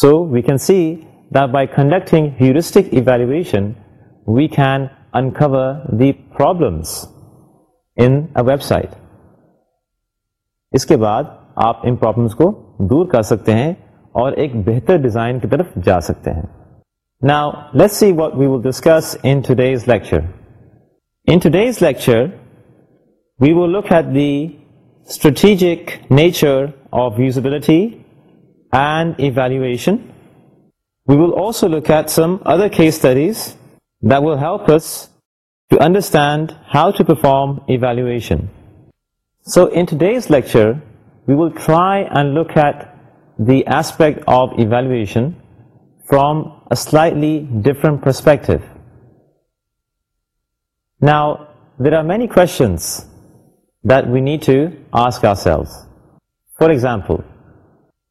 so we can see that conducting heuristic evaluation we can uncover the problems in a website. اس کے بعد آپ ان پرابلمس کو دور کر سکتے ہیں اور ایک بہتر ڈیزائن کی طرف جا سکتے ہیں نا let see what we will discuss in today's lecture in today's lecture we will look at the strategic nature of usability and evaluation we will also look at some other case studies that will help us to understand how to perform evaluation. So in today's lecture, we will try and look at the aspect of evaluation from a slightly different perspective. Now, there are many questions that we need to ask ourselves. For example,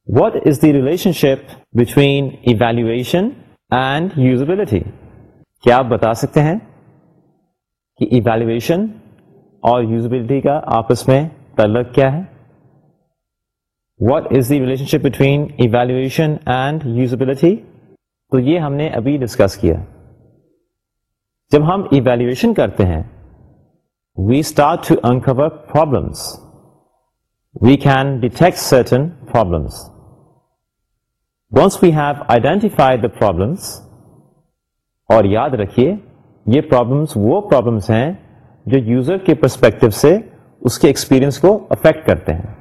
what is the relationship between evaluation and usability? کیا آپ بتا سکتے ہیں کہ evaluation اور usability کا آپس میں تعلق کیا ہے what is the relationship between evaluation and usability تو یہ ہم نے ابھی ڈسکس کیا جب ہم ایویلویشن کرتے ہیں we start to uncover problems we can detect certain problems once we have identified the problems اور یاد رکھیے یہ پرابلمس وہ پرابلمس ہیں جو یوزر کے پرسپیکٹو سے اس کے ایکسپیرئنس کو افیکٹ کرتے ہیں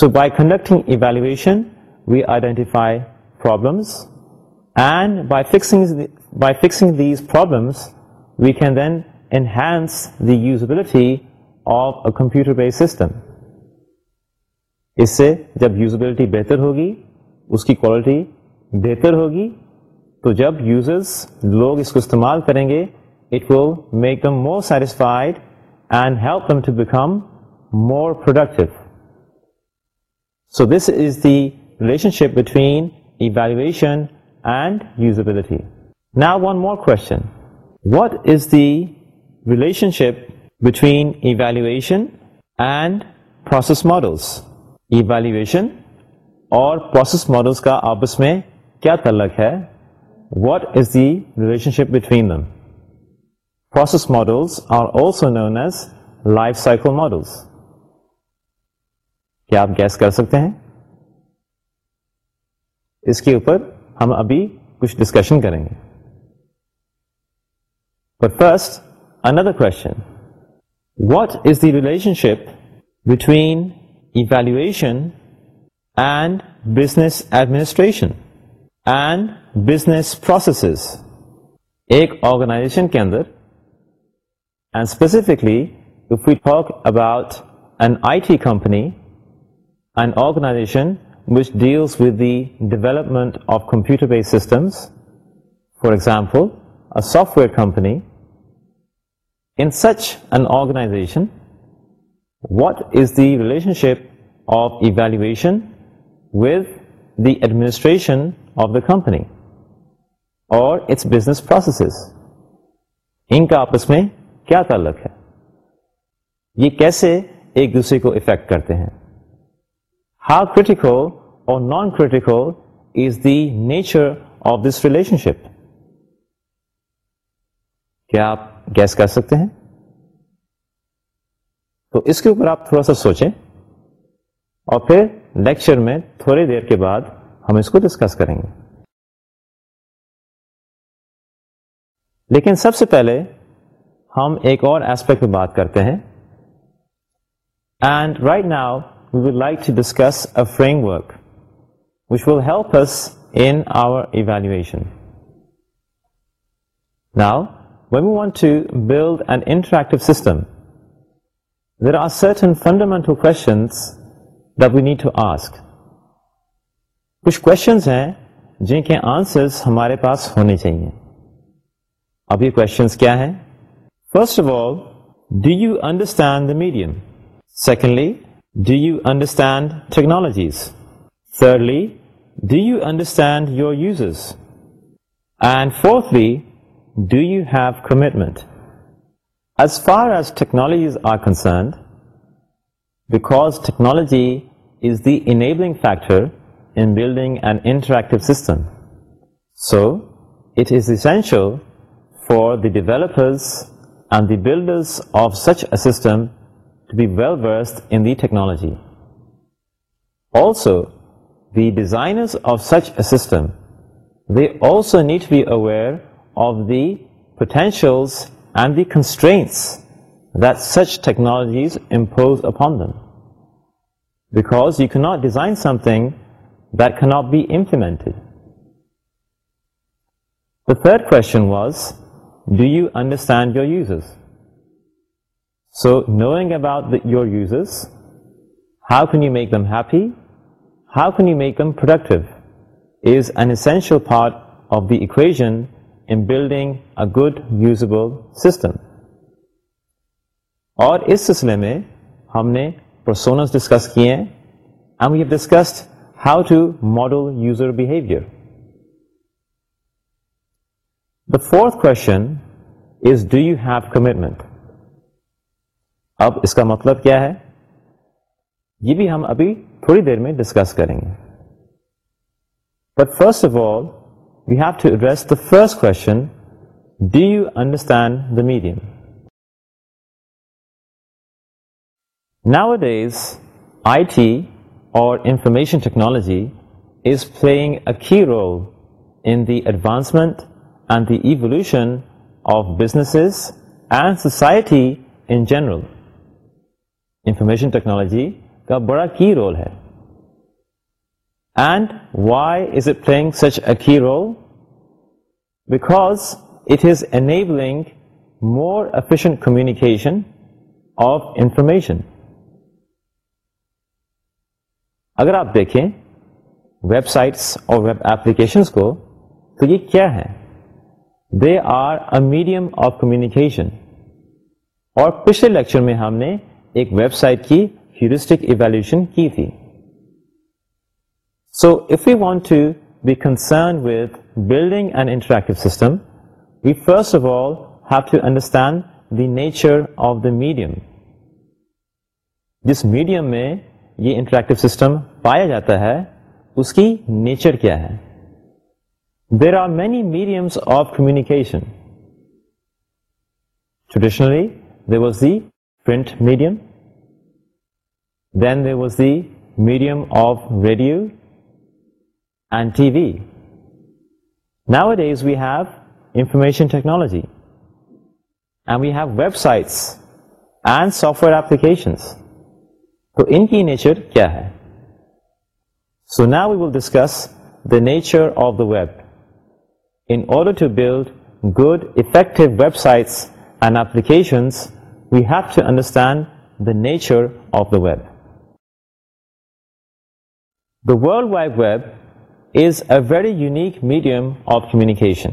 so by conducting evaluation we identify problems problems and by by fixing fixing these we can then enhance the usability of a computer base system اس سے جب یوزبلٹی بہتر ہوگی اس کی کوالٹی بہتر ہوگی تو جب یوزرس لوگ اس کو استعمال کریں گے it will make them more satisfied and help them to become more productive so this is the relationship between evaluation and usability نا one more question what is the relationship between evaluation and process models evaluation اور process models کا آپس میں کیا تعلق ہے what is the relationship between then process models اور also known as life cycle models کیا آپ گیس کر سکتے ہیں اس کے اوپر ہم ابھی کچھ ڈسکشن کریں گے but first another question what is the relationship between evaluation and business administration and business processes ایک آرگنائزیشن کے اندر and specifically if we talk about an I T company and organisation which deals with the development of computer base systems for example software company in such an organisation what is the relationship of evaluation with the administration of the company اور its business process ان کا آپس میں کیا تعلق ہے یہ کیسے ایک دوسرے کو افیکٹ کرتے ہیں ہاؤ کریٹیکل اور non critical is the nature of this relationship کیا آپ گیس کر سکتے ہیں تو اس کے اوپر آپ تھوڑا سا سوچیں اور پھر لیکچر میں تھوڑی دیر کے بعد ہم اس کو ڈسکس کریں گے لیکن سب سے پہلے ہم ایک اور ایسپیکٹ پہ بات کرتے ہیں and right now we like to discuss a framework which will help us in our evaluation now we want to build an interactive system there are certain fundamental questions that we need to ask کچھ کونس ہیں جن کے answers ہمارے پاس ہونے چاہیے اب یہ کونس کیا ہیں first of all do you understand the medium secondly do you understand technologies thirdly do you understand your یوزز and fourthly do you have commitment as far as technologies are concerned because technology is the enabling factor in building an interactive system. So, it is essential for the developers and the builders of such a system to be well versed in the technology. Also, the designers of such a system, they also need to be aware of the potentials and the constraints that such technologies impose upon them. Because you cannot design something that cannot be implemented. The third question was, do you understand your users? So knowing about the, your users, how can you make them happy? How can you make them productive? Is an essential part of the equation in building a good usable system. اور اس سلسلے میں ہم نے personas discuss کیے ہیں and we have discussed how to model user behaviour the fourth کو do you have commitment اب اس کا مطلب کیا ہے یہ بھی ہم ابھی تھوڑی دیر میں ڈسکس کریں گے but first of all we have to address the first question do you understand the medium nowadays I T اور information technology is playing a key role in the advancement and the evolution of businesses and society in general information technology کا بڑا key role ہے and why is it playing such a key role because it is enabling more efficient communication of information اگر آپ دیکھیں web sites اور web applications کو تو یہ کیا ہے they are a medium of communication اور پچھلے لیکچر میں ہم نے ایک ویب سائٹ کی ہیورسٹک ایویلیوشن کی تھی so if you want to be concern with building and interactive system we first of all have to understand the nature of the medium جس میڈیم میں یہ انٹریکٹو سسٹم پایا جاتا ہے اس کی نیچر کیا ہے there are many mediums of communication traditionally they was the print medium then they was the medium of radio and T V nowadays we have information technology and we have web sites and software applications تو ان کی nature کیا ہے so نا we will discuss the nature of the web in order to build good effective web sites and application we have to understand the nature of the web the world wide web is a very unique medium of communication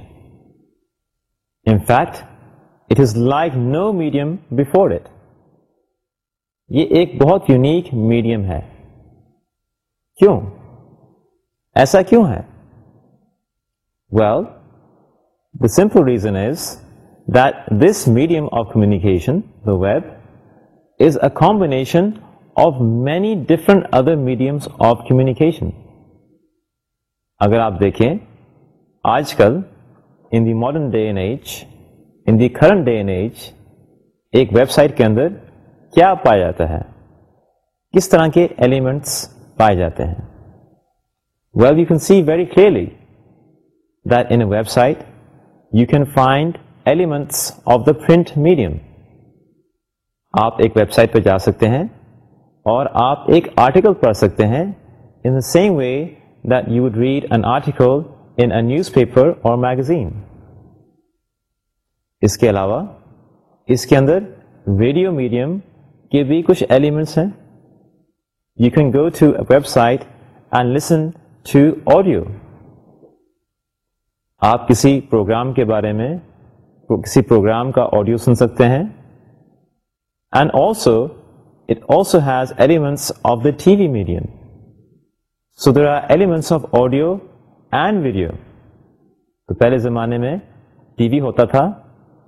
in fact it is like no medium before it یہ ایک بہت unique medium ہے کیوں ایسا کیوں ہے well the simple reason is this medium of communication the web is a combination of many different other mediums of communication اگر آپ دیکھیں آج کل in the modern day N age in the current day N age ایک web site کے اندر کیا پایا جاتا ہے کس طرح کے ایلیمنٹس پائے جاتے ہیں well you can see very clearly web site you can find elements of the print medium آپ ایک ویب سائٹ پہ جا سکتے ہیں اور آپ ایک آرٹیکل پڑھ سکتے ہیں in the same way that you would read an article in newspaper اور میگزین اس کے علاوہ اس کے اندر ویڈیو میڈیم بھی کچھ ایلیمنٹس ہیں you can go to web site and listen to audio آپ کسی پروگرام کے بارے میں کسی پروگرام کا آڈیو سن سکتے ہیں and also it also has elements of the T we medium so there are elements of audio and video تو پہلے زمانے میں ٹی وی ہوتا تھا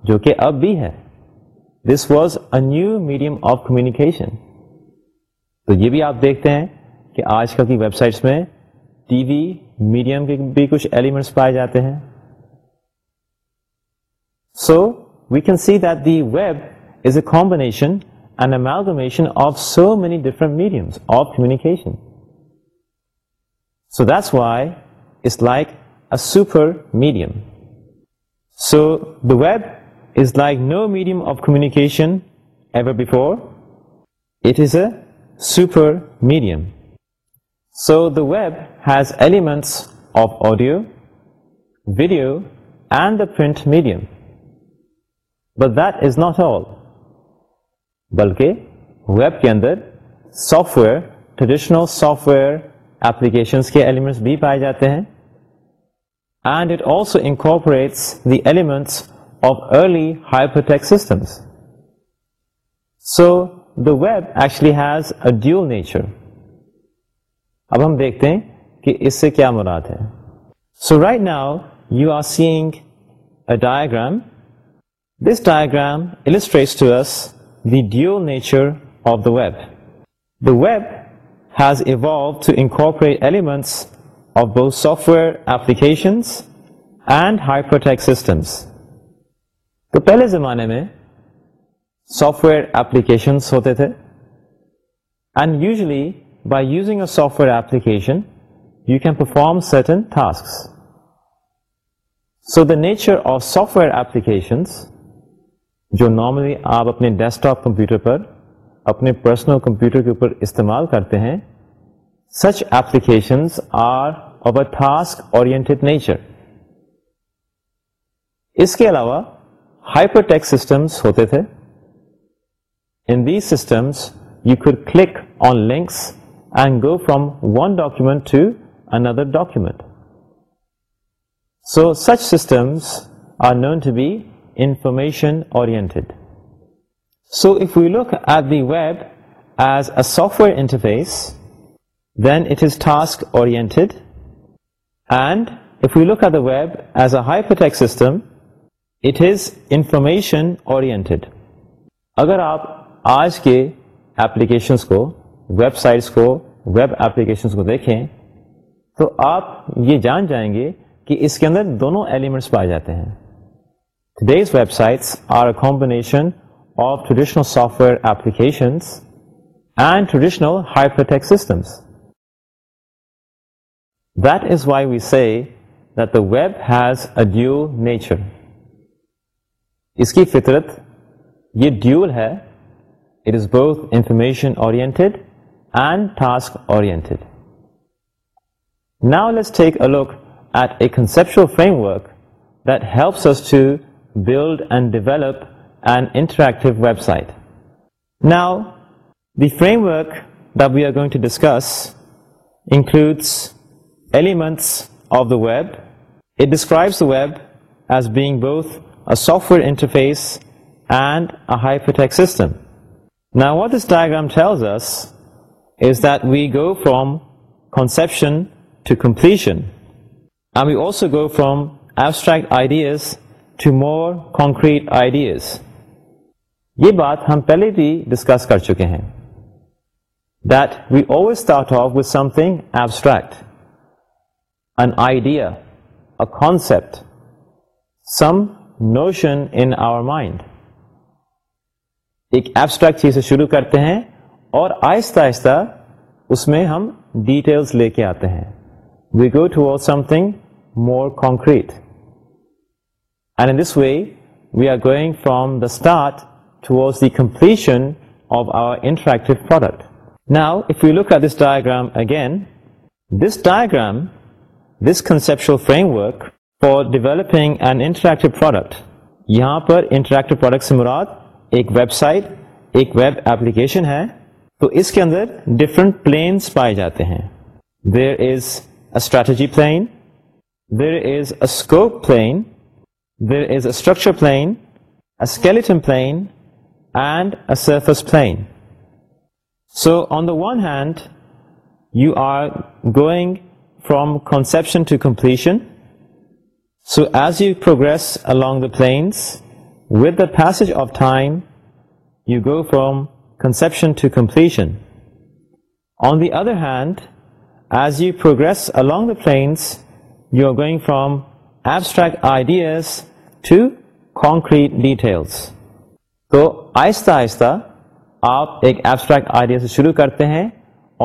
جو کہ اب بھی ہے this was a new medium of communication تو یہ بھی آپ دیکھتے ہیں کہ آج کل کی ویب سائٹس میں ٹی وی میڈیم کے بھی کچھ ایلیمنٹس پائے جاتے ہیں so we can see that the web is a combination and amalgamation of so many different mediums of communication so that's why it's super medium so the web like no medium of communication ever but is a super medium so the web has elements of audio video and the print medium but that is not all بلکہ web کے اندر software traditional software application کے elements بھی پائے جاتے ہیں and it also incorporates the elements لی hypertext systems so the web actually has a dual nature اب ہم دیکھتے ہیں کہ اس سے کیا مراد ہے so right now you are seeing a diagram this diagram illustrates to ڈایاگرامسٹریٹ the dual nature of the web the web has evolve to incorporate elements of the software application and hypertext systems تو پہلے زمانے میں software ایپلی ہوتے تھے and usually by using a software application you can perform certain task so the nature of software application جو normally آپ اپنے ڈیسک ٹاپ کمپیوٹر پر اپنے پرسنل کمپیوٹر کے اوپر استعمال کرتے ہیں سچ ایپلیکیشن آر ٹاسک اٹاسک نیچر اس کے علاوہ ہائپر ٹیک سسٹمس ہوتے تھے in these systems you could click on links and go from one document to another document so such systems are known to be information oriented so if you look at the web as a software interface then it is task orient and if you look at the web as a take system it is information oriented اگر آپ آج کے applications کو web sites کو web applications کو دیکھیں تو آپ یہ جان جائیں گے کہ اس کے اندر دونوں ایلیمنٹس پائے جاتے ہیں today's days web sites are a combination of traditional software applications and traditional hypertext systems that is why we see that the web has a dual nature اس کی فطرت یہ ڈیول ہے it is both information oriented and task oriented now let's take a look at a conceptual framework that helps us to build and develop and interactive web site now the frame work that we are going to discuss includes elements of the web it describes web as being بہت software interface and system نا what is we go from conception to completions to more concrete ideas یہ بات ہم پہلے بھی discuss کر چکے ہیں دی always start off with abstract an idea concept some notion in our mind ایک ایبسٹریکٹ چیز سے شروع کرتے ہیں اور آہستہ آہستہ اس میں ہم ڈیٹیلس لے کے آتے ہیں we go to something more concrete and in this way we are going from the start towards the completion of our interactive product now if you look at this diagram again this diagram this conceptual framework for developing an interactive product یہاں پر interactive product سے مراد ایک web site ایک web application ہے تو اس کے اندر ڈفرنٹ پلینس پائے جاتے ہیں there is a strategy plane there is a scope plane there is a structure plane a skeleton plane and a surface plane so on the one hand you are going from conception to completion so as you progress along the planes with the pace of time you go from conception to completion on the other hand as you progress along the planes you are going from abstract ideas to concrete details تو آہستہ آہستہ آپ ایک abstract idea سے شروع کرتے ہیں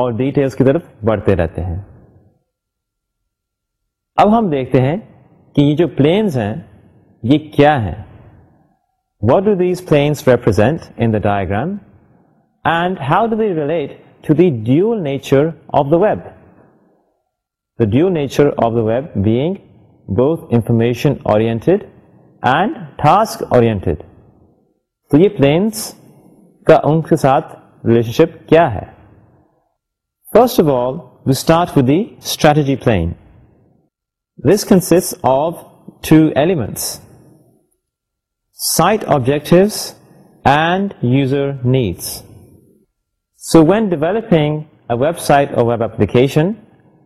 اور ڈیٹیلس کی طرف بڑھتے رہتے ہیں اب ہم دیکھتے ہیں کہ یہ جو پلینس ہیں یہ کیا ہے what do these planes represent in the diagram and how do they relate to the dual nature of the web the dual nature of the web being information oriented and task تو یہ planes کا ان کے ساتھ relation شپ کیا ہے first of all we start with the strategy plane This consists of two elements: site objectives and user needs. So when developing a website or web application,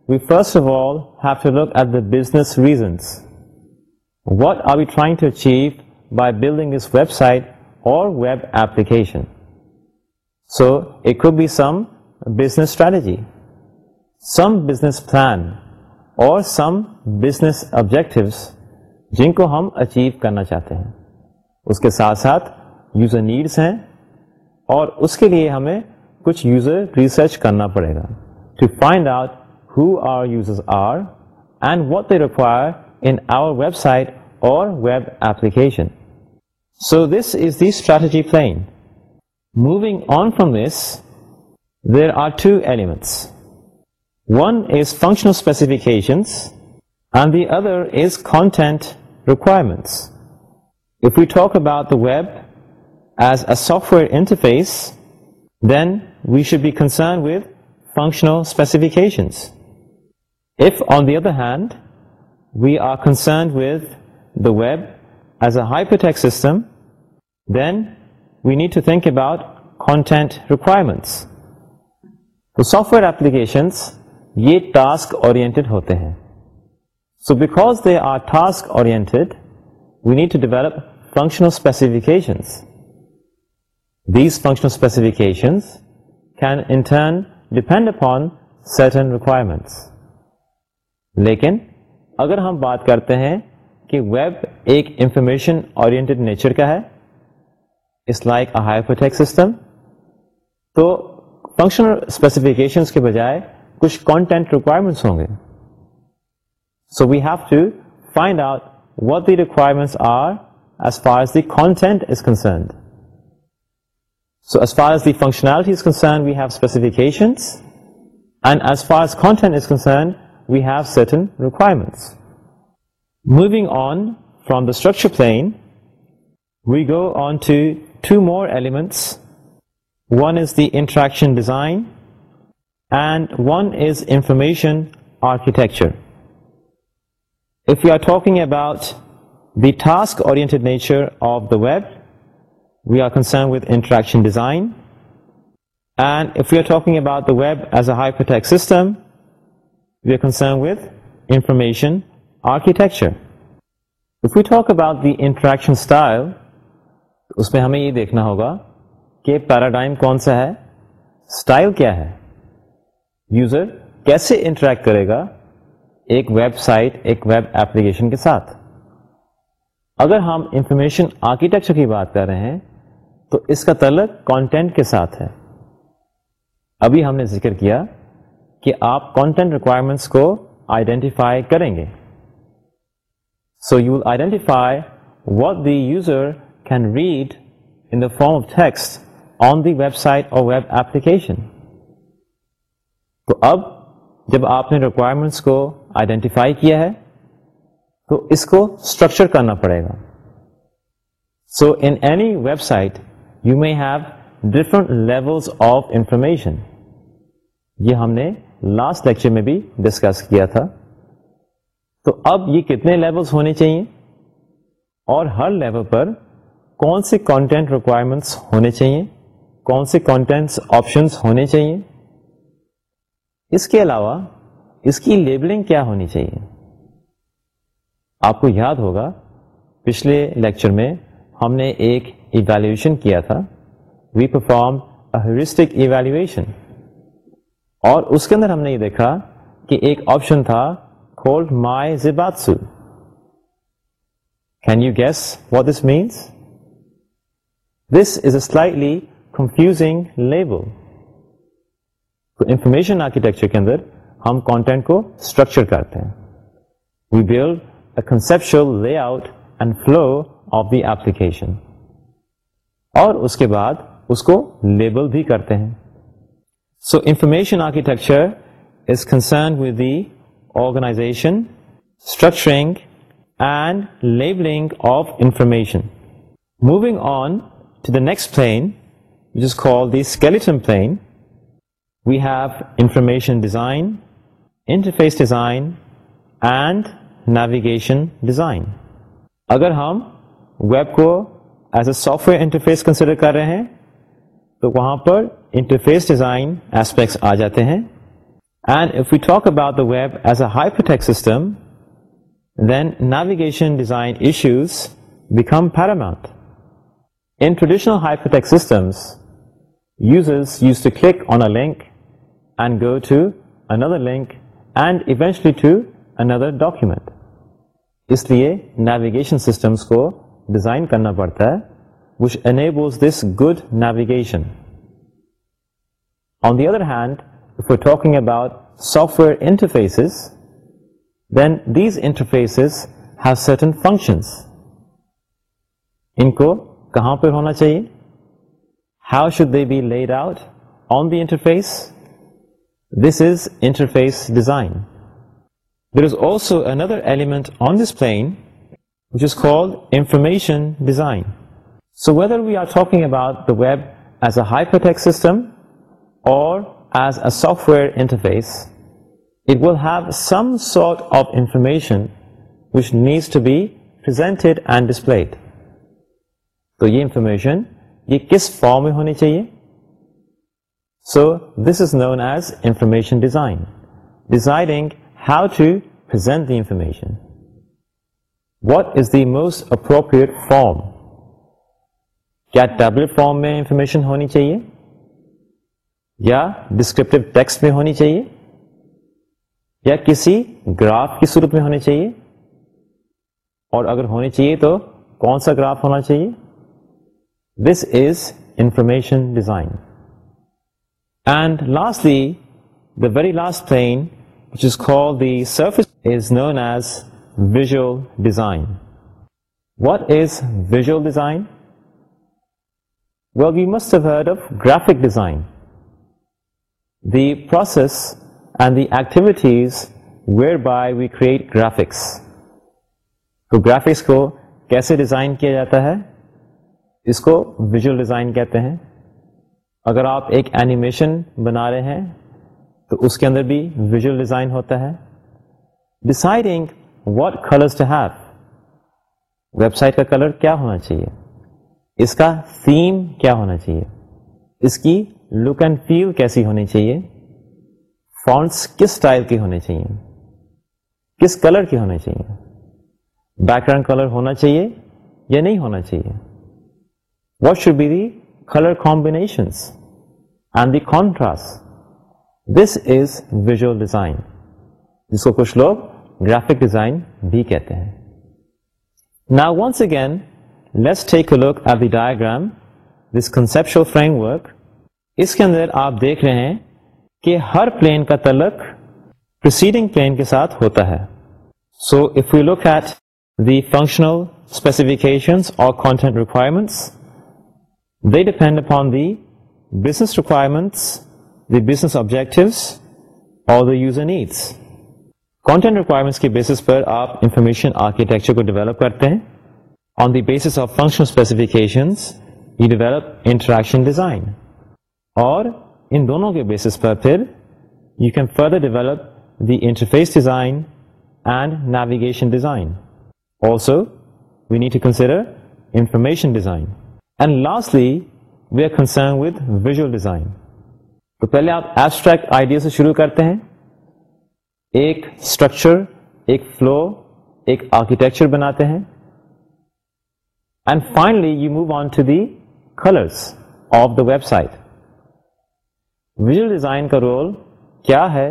we first of all have to look at the business reasons. What are we trying to achieve by building this website or web application? So it could be some business strategy, some business plan, اور some business objectives جن کو ہم achieve کرنا چاہتے ہیں اس کے ساتھ ساتھ یوزر نیڈس ہیں اور اس کے لیے ہمیں کچھ یوزر ریسرچ کرنا پڑے گا to find out who are user are and what they require in our web site اور web application so this is the strategy plane moving on from this there are two elements One is functional specifications, and the other is content requirements. If we talk about the web as a software interface, then we should be concerned with functional specifications. If, on the other hand, we are concerned with the web as a hypertext system, then we need to think about content requirements. For software applications, یہ task oriented ہوتے ہیں so because they are task oriented we need to develop functional specification these functional can in turn depend upon certain requirements لیکن اگر ہم بات کرتے ہیں کہ ویب ایک انفارمیشن نیچر کا ہے it's like a hypertext system تو فنکشنل اسپیسیفکیشنس کے بجائے کچھ کانٹینٹ ریکوائرمنٹس ہوں گے so we have to find out what the requirements are as far as the content is concerned so as far as the functionality is concern we have specifications and as far as content is concern we have certain requirements moving on from the structure plane we go on to two more elements one is the interaction design and one is information architecture If you are talking about the task oriented nature of the web we are concern with interaction design and if you are talking about the web as a hypertext system we are concern with information architecture if you talk about the interaction style اس میں ہمیں یہ دیکھنا ہوگا کہ paradigm کون سا ہے اسٹائل کیا ہے یوزر کیسے انٹریکٹ کرے گا ایک ویب سائٹ ایک ویب ایپلیکیشن کے ساتھ اگر ہم انفارمیشن آرکیٹیکچر کی بات کر رہے ہیں تو اس کا تعلق کانٹینٹ کے ساتھ ہے ابھی ہم نے ذکر کیا کہ آپ کانٹینٹ ریکوائرمنٹس کو آئیڈینٹیفائی کریں گے so you will identify what the user can read in the form of text on the web site اور ویب ایپلیکیشن تو اب جب آپ نے ریکوائرمنٹس کو آئیڈینٹیفائی کیا ہے تو اس کو اسٹرکچر کرنا پڑے گا so in any web site you may have different level of information یہ ہم نے لاسٹ لیکچر میں بھی ڈسکس کیا تھا تو اب یہ کتنے لیولس ہونے چاہیے اور ہر لیول پر کون سے کانٹینٹ ریکوائرمنٹس ہونے چاہیے کون سے کانٹینٹس آپشنس ہونے چاہیے اس کے علاوہ اس کی لیبلنگ کیا ہونی چاہیے آپ کو یاد ہوگا پچھلے لیکچر میں ہم نے ایک ایویلویشن کیا تھا وی پرفارم اِسٹک ایویلویشن اور اس کے اندر ہم نے یہ دیکھا کہ ایک آپشن تھا کولڈ مائی زباتسو can you guess what this means this is a slightly confusing label تو انفارمیشن آرکیٹیکچر کے اندر ہم کانٹینٹ کو اسٹرکچر کرتے ہیں we build a conceptual layout and flow of the application اور اس کے بعد اس کو لیبل بھی کرتے ہیں so information architecture is concern with the organization structuring and labelling of information moving on to the next plane which is call the skeleton plane we have information design interface design and navigation design اگر ہم web کو as a software interface consider کر رہے ہیں تو وہاں پر interface design aspects آ جاتے ہیں and if you talk about the web as a hypertext system then navigation design issues become paramount in traditional hypertext systems users use to click on a link and go to another link and eventually to another document اس لیے navigation systems کو design کرنا پڑتا ہے which enable this good navigation on the other hand talking about software interface then these interface ہیٹن function ان کو کہاں پہ ہونا چاہیے ہاؤ شوڈ دے بیٹ on the interface design there is also other element on this plane information design so whether we are talking about web as a hypertext system اور as a software face will have some sort of information which needs to be پر information یہ کس form میں ہونی چاہیے so this is known as information design desiring how to present the information what is the most appropriate form کیا tabular form میں information ہونی چاہیے یا ڈسکرپٹیو ٹیکسٹ میں ہونی چاہیے یا کسی گراف کی صورت میں ہونی چاہیے اور اگر ہونی چاہیے تو کون سا گراف ہونا چاہیے this is information design and lastly the very last thing which is call the surface is known as visual design what is visual design you must Hare of graphic design the process and the activities whereby we create graphics تو graphics کو کیسے design کیا جاتا ہے اس کو visual design کہتے ہیں اگر آپ ایک اینیمیشن بنا رہے ہیں تو اس کے اندر بھی ویژل ڈیزائن ہوتا ہے deciding what colours to have website کا کلر کیا ہونا چاہیے اس کا تھیم کیا ہونا چاہیے اس کی لک اینڈ فیل کیسی ہونی چاہیے فونٹس کس سٹائل کی ہونے چاہیے کس کلر کی ہونے چاہیے بیک گراؤنڈ کلر ہونا چاہیے یا نہیں ہونا چاہیے what should be the contrast this is visual design جس کو کچھ لوگ گرافک ڈیزائن بھی کہتے ہیں نا once again let's take look look the diagram this conceptual framework اس کے اندر آپ دیکھ رہے ہیں کہ ہر پلین کا تعلق پرسیڈنگ پلین کے ساتھ ہوتا ہے so if you look at the functional specification اور content requirements they depend upon the business requirements the business objectives اور دیوزر نیڈس کانٹینٹ ریکوائرمنٹس کے بیسس پر آپ انفارمیشن آرکیٹیکچر کو ڈیولپ کرتے ہیں on the base of functional specifications you develop interaction design اور ان دونوں کے بیسس پر پھر you can further develop the interface design and navigation design also we need to consider information design and lastly we are concern with visual design تو پہلے آپ abstract idea سے شروع کرتے ہیں ایک اسٹرکچر ایک فلو ایک آرکیٹیکچر بناتے ہیں and finally you move on to the colours of the web site visual design کا رول کیا ہے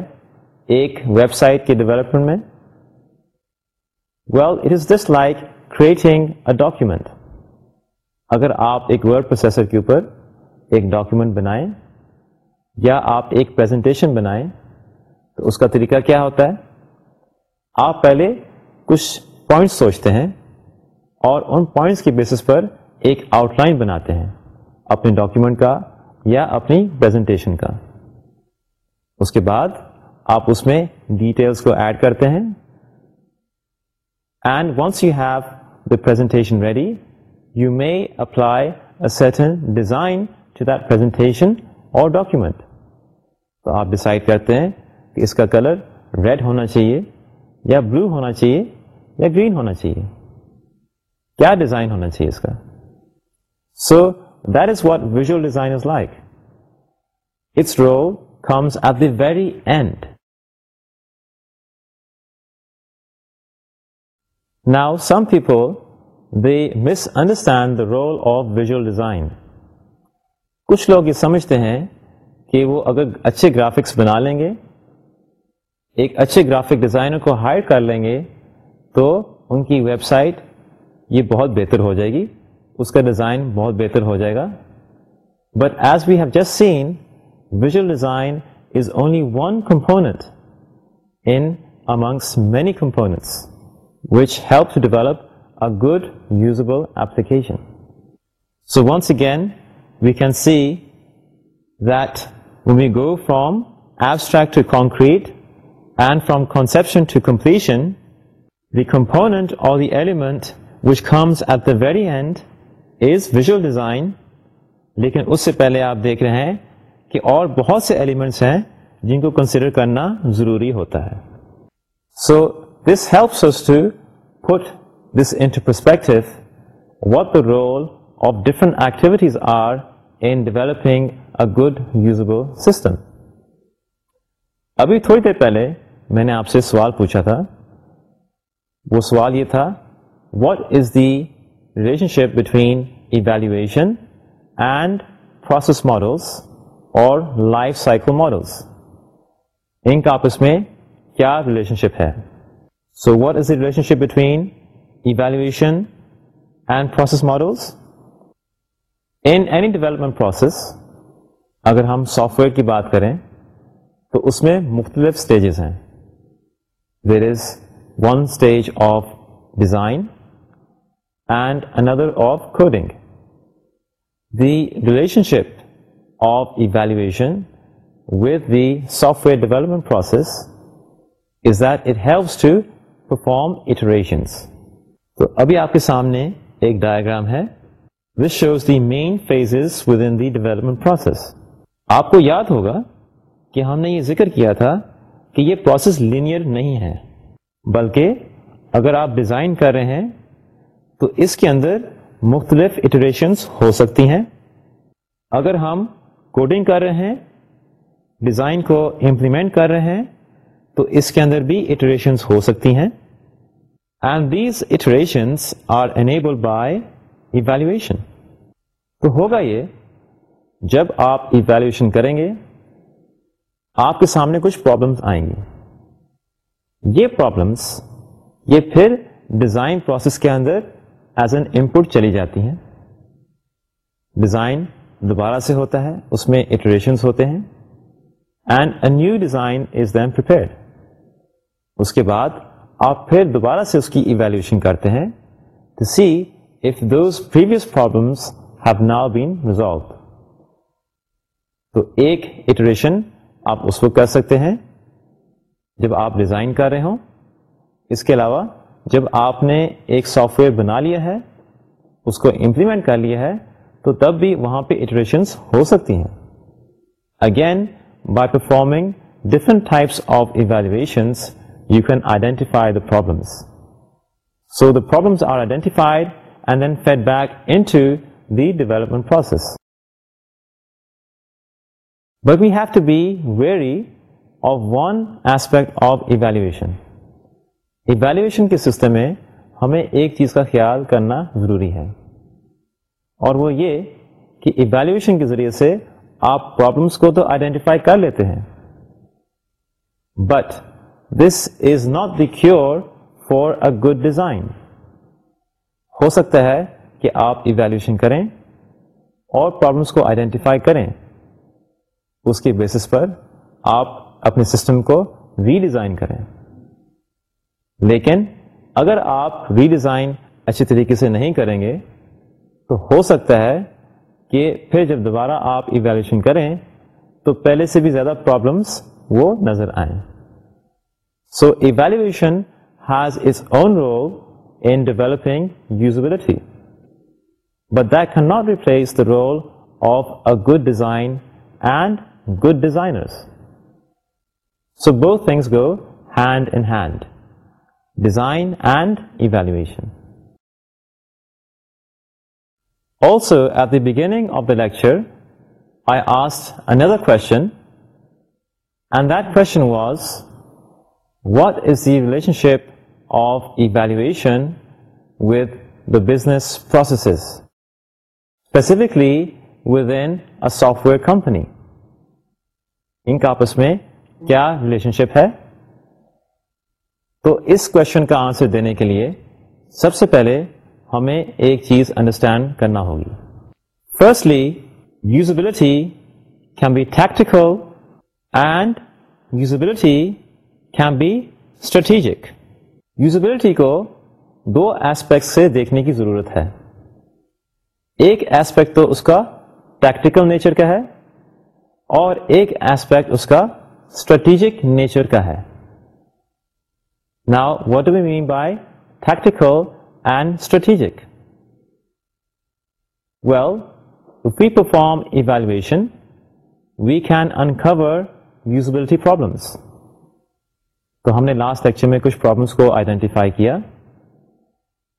ایک ویب سائٹ کے ڈیولپمنٹ میں well it is just like creating a document اگر آپ ایک ورڈ پروسیسر کے اوپر ایک ڈاکیومنٹ بنائیں یا آپ ایک پریزنٹیشن بنائیں تو اس کا طریقہ کیا ہوتا ہے آپ پہلے کچھ پوائنٹس سوچتے ہیں اور ان پوائنٹس کے بیسس پر ایک آؤٹ لائن بناتے ہیں اپنے ڈاکیومنٹ کا یا اپنی پریزنٹیشن کا اس کے بعد آپ اس میں ڈیٹیلس کو ایڈ کرتے ہیں and once you have the presentation ready you may apply ڈیزائنٹیشن اور ڈاکیومینٹ تو آپ ڈسائڈ کرتے ہیں کہ اس کا کلر ریڈ ہونا چاہیے یا بلو ہونا چاہیے یا گرین ہونا چاہیے کیا ڈیزائن ہونا چاہیے اس کا so that is what visual design is like it's row comes at the very end now some people they misunderstand the role of visual design کچھ لوگ یہ سمجھتے ہیں کہ وہ اگر اچھے گرافکس بنا لیں گے ایک اچھے گرافک ڈیزائنر کو ہائر کر لیں گے تو ان کی ویب سائٹ یہ بہت بہتر ہو جائے گی اس کا ڈیزائن بہت بہتر ہو جائے گا but as we have just seen visual design is only one component in amongst many components which helps develop good usable application so once again we can see دل go from abstract concrete and from conception to completion the component of the element which comes at the very end is visual design لیکن اس سے پہلے آپ دیکھ رہے ہیں کہ اور بہت سے ایلیمنٹس ہیں جن کو کنسیڈر کرنا ضروری ہوتا ہے سو دس ہیلپس سپیکٹو what role of different activities are in developing a good usable system ابھی تھوڑی دیر پہلے میں نے آپ سے سوال پوچھا تھا وہ سوال یہ تھا what is the relationship between evaluation and process models اور لائف سائیکل ماڈلس ان کا آپس میں کیا ریلیشن شپ ہے so what is the relationship between evaluation and process models In any development process اگر ہم سافٹ ویئر کی بات کریں تو اس میں مختلف اسٹیجز ہیں there is one stage of design and another of coding the relationship of evaluation with the software development process is that it helps to perform iterations تو ابھی آپ کے سامنے ایک ڈائگرام ہے which shows the main phases within the development process آپ کو یاد ہوگا کہ ہم نے یہ ذکر کیا تھا کہ یہ پروسیس لینئر نہیں ہے بلکہ اگر آپ ڈیزائن کر رہے ہیں تو اس کے اندر مختلف اٹریشنس ہو سکتی ہیں اگر ہم کوڈنگ کر رہے ہیں ڈیزائن کو امپلیمنٹ کر رہے ہیں تو اس کے اندر بھی اٹریشنس ہو سکتی ہیں and these iterations are enable by evaluation تو ہوگا یہ جب آپ ایویلویشن کریں گے آپ کے سامنے کچھ پرابلمس آئیں گی یہ پرابلمس یہ پھر ڈیزائن پروسیس کے اندر ایز این انپٹ چلی جاتی ہیں ڈیزائن دوبارہ سے ہوتا ہے اس میں اٹریشنس ہوتے ہیں and a new design is then پرڈ اس کے بعد آپ پھر دوبارہ سے اس کی ایویلویشن کرتے ہیں to see if now been resolve تو ایک اٹریشن آپ اس وقت کر سکتے ہیں جب آپ ڈیزائن کر رہے ہوں اس کے علاوہ جب آپ نے ایک سافٹ ویئر بنا لیا ہے اس کو امپلیمنٹ کر لیا ہے تو تب بھی وہاں پہ اٹریشنس ہو سکتی ہیں again by performing different types of evaluations ن identify the problems so the problems are identified and then feed back in development process but we have to be very one aspect of evaluation evaluation کے system میں ہمیں ایک چیز کا خیال کرنا ضروری ہے اور وہ یہ کہ ایویلویشن کے ذریعے سے آپ پرابلمس کو تو آئیڈینٹیفائی کر لیتے ہیں but this is not the cure for a good design ہو سکتا ہے کہ آپ ایویلویشن کریں اور پرابلمس کو آئیڈینٹیفائی کریں اس کے بیسس پر آپ اپنے سسٹم کو ری ڈیزائن کریں لیکن اگر آپ ری ڈیزائن اچھی طریقے سے نہیں کریں گے تو ہو سکتا ہے کہ پھر جب دوبارہ آپ ایویلویشن کریں تو پہلے سے بھی زیادہ پرابلمس وہ نظر آئیں So evaluation has its own role in developing usability, but that cannot replace the role of a good design and good designers. So both things go hand in hand, design and evaluation. Also, at the beginning of the lecture, I asked another question, and that question was, what is the relationship of evaluation with the business processes specifically with and a software company ان کا آپس میں کیا relationship ہے تو اس question کا answer دینے کے لیے سب سے پہلے ہمیں ایک چیز انڈرسٹینڈ کرنا ہوگی firstly usability can be tactical and usability can be strategic usability کو دو ایسپیکٹ سے دیکھنے کی ضرورت ہے ایک ایسپیکٹ تو اس کا پریکٹیکل نیچر کا ہے اور ایک ایسپیکٹ اس کا اسٹریٹجک نیچر کا ہے نا what mean by tactical and strategic well we perform evaluation we can Ankur usability problems تو ہم نے لاسٹ لیکچر میں کچھ پرابلمس کو آئیڈینٹیفائی کیا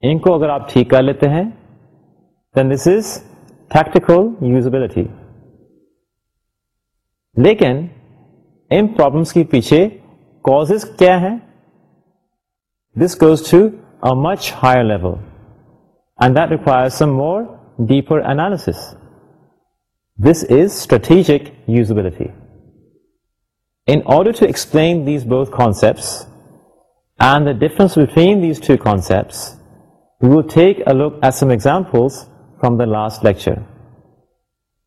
ان کو اگر آپ ٹھیک کر لیتے ہیں then this is tactical usability لیکن ان پرابلمس کے پیچھے کاز کیا ہیں this goes to a much higher level and that require more deeper analysis this is strategic usability difference between from the last lecture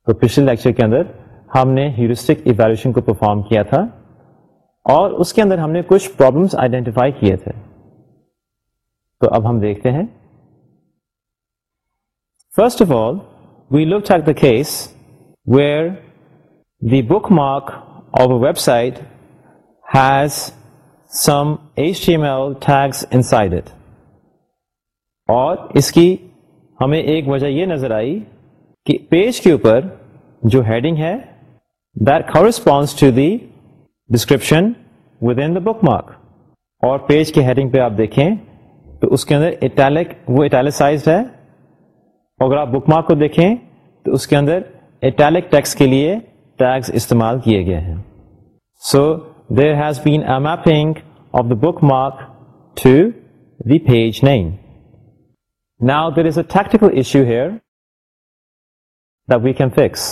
تو پچھلے لیکچر کے اندر ہم نے ہیورسٹک ایویلوشن کو پرفارم کیا تھا اور اس کے اندر ہم نے کچھ پرابلمس آئیڈینٹیفائی کیے تھے تو اب ہم دیکھتے ہیں first of all we look at the case where the bookmark website has some S M L inside it اور اس کی ہمیں ایک وجہ یہ نظر آئی کہ پیج کے اوپر جو ہیڈنگ ہے there how response to the description within the bookmark اور پیج کے ہیڈنگ پہ آپ دیکھیں تو اس کے اندر اٹیلک وہ اٹیلسائزڈ اٹال اگر آپ بک مارک کو دیکھیں تو اس کے اندر اٹیلک ٹیکس کے لیے ٹیس استعمال کیے گئے ہیں so there has been a mapping of the bookmark to the page name now there is a tactical issue here the we can fix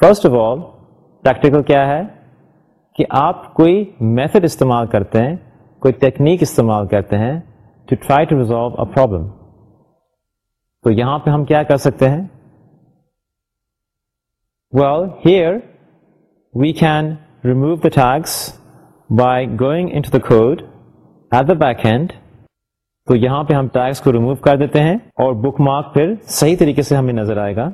first of all tactical کیا ہے کہ آپ کوئی میتھڈ استعمال کرتے ہیں کوئی ٹیکنیک استعمال کرتے ہیں to try to resolve a problem تو یہاں پہ ہم کیا کر سکتے ہیں well here we can remove the tax by going into the code at the back end تو یہاں پہ ہم ٹیکس کو ریموو کر دیتے ہیں اور بک مارک پھر صحیح طریقے سے ہمیں نظر آئے گا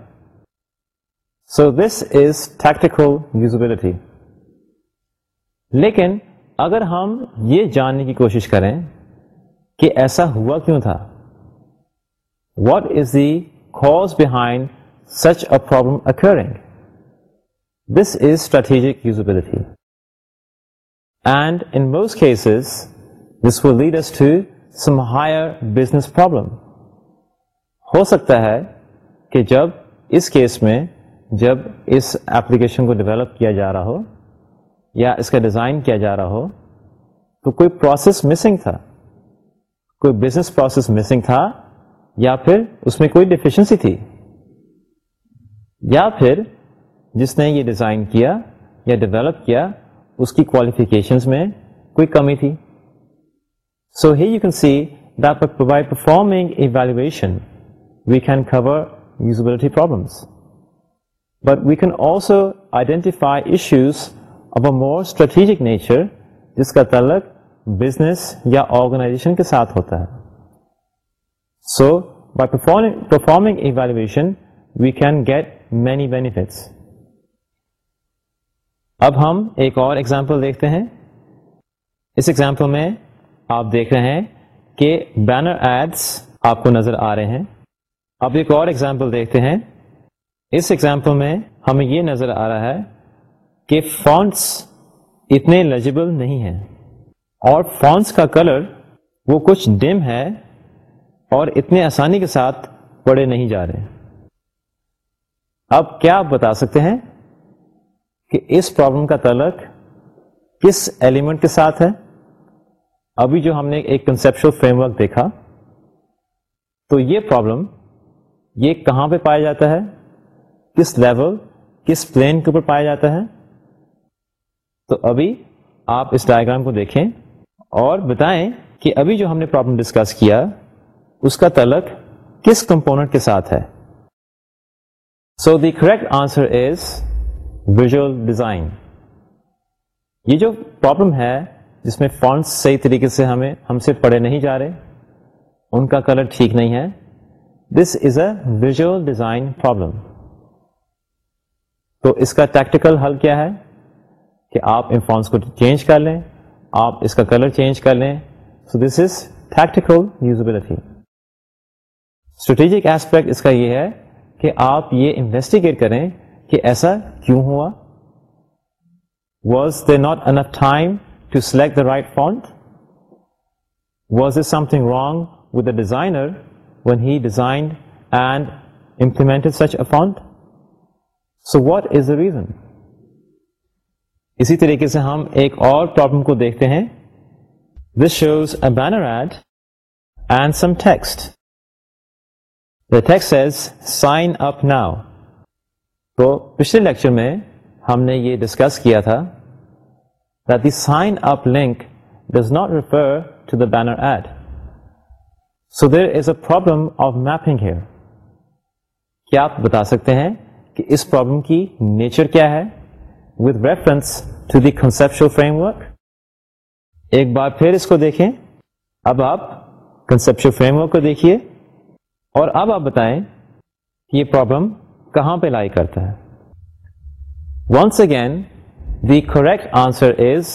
so this is tactical usability لیکن اگر ہم یہ جاننے کی کوشش کریں کہ ایسا ہوا کیوں تھا what is the cause behind such a problem occurring this is strategic use and in most cases this will leads some higher business problem ہو سکتا ہے کہ جب اس کیس میں جب اس ایپلیکیشن کو ڈیولپ کیا جا رہا ہو یا اس کا ڈیزائن کیا جا رہا ہو تو کوئی پروسیس مسنگ تھا کوئی بزنس پروسیس مسنگ تھا یا پھر اس میں کوئی ڈیفیشنسی تھی یا پھر جس نے یہ ڈیزائن کیا یا ڈیولپ کیا اس کی کوالیفیکیشنز میں کوئی کمی تھی so here you can see that by performing evaluation we can cover usability problems but we can also identify issues اب اے مور اسٹریٹجک نیچر جس کا تعلق بزنس یا آرگنائزیشن کے ساتھ ہوتا ہے so by performing evaluation we can get many benefits اب ہم ایک اور ایگزامپل دیکھتے ہیں اس ایگزامپل میں آپ دیکھ رہے ہیں کہ بینر ایڈس آپ کو نظر آ رہے ہیں اب ایک اور ایگزامپل دیکھتے ہیں اس ایگزامپل میں ہمیں یہ نظر آ رہا ہے کہ فونٹس اتنے لیجیبل نہیں ہیں اور فونٹس کا کلر وہ کچھ ڈم ہے اور اتنے آسانی کے ساتھ پڑے نہیں جا رہے اب کیا آپ بتا سکتے ہیں کہ اس پرابلم کا تعلق کس ایلیمنٹ کے ساتھ ہے ابھی جو ہم نے ایک کنسپشل فریم ورک دیکھا تو یہ پرابلم یہ کہاں پہ پایا جاتا ہے کس لیول کس پلین کے اوپر پایا جاتا ہے تو ابھی آپ اس ڈائگرام کو دیکھیں اور بتائیں کہ ابھی جو ہم نے پرابلم ڈسکس کیا اس کا تعلق کس کمپوننٹ کے ساتھ ہے so the correct answer is visual design یہ جو پرابلم ہے جس میں فونٹس صحیح طریقے سے ہمیں ہم سے پڑھے نہیں جا رہے ان کا کلر ٹھیک نہیں ہے this is a visual design problem تو اس کا ٹیکٹیکل حل کیا ہے کہ آپ ان فونس کو چینج کر لیں آپ اس کا کلر چینج کر لیں so this is tactical usability strategic aspect اس کا یہ ہے کہ آپ یہ انویسٹیگیٹ کریں کہ ایسا کیوں ہوا was they not enough time to select the right font was is something wrong with the designer one he designed and implemented such a font so what is the reason اسی طریقے سے ہم ایک اور problem کو دیکھتے ہیں this shows a banner ad and some text the text sign up now تو پچھلے لیکچر میں ہم نے یہ ڈسکس کیا تھا that the sign up link does not refer to the banner ad so there is a problem of mapping here کیا آپ بتا سکتے ہیں کہ اس پرابلم کی نیچر کیا ہے with reference to the conceptual framework ایک بار پھر اس کو دیکھیں اب آپ conceptual framework کو دیکھیے اور اب آپ بتائیں کہ یہ پرابلم کہاں پہ لائی کرتا ہے once again the correct answer is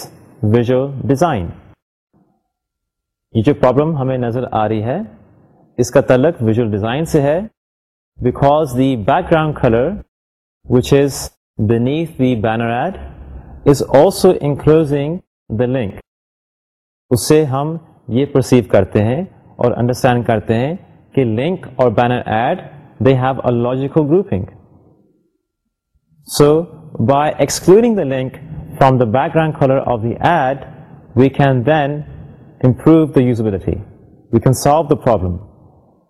visual design یہ جو پرابلم ہمیں نظر آ رہی ہے اس کا تعلق ویژل ڈیزائن سے ہے because the background colour which is بینیف the banner ad is also enclosing the link اس سے ہم یہ پرسیو کرتے ہیں اور انڈرسٹینڈ کرتے ہیں کہ لنک اور banner ad have a logical grouping so by exploring the link from the background colour of the ad we can then improve the usability we can solve the problem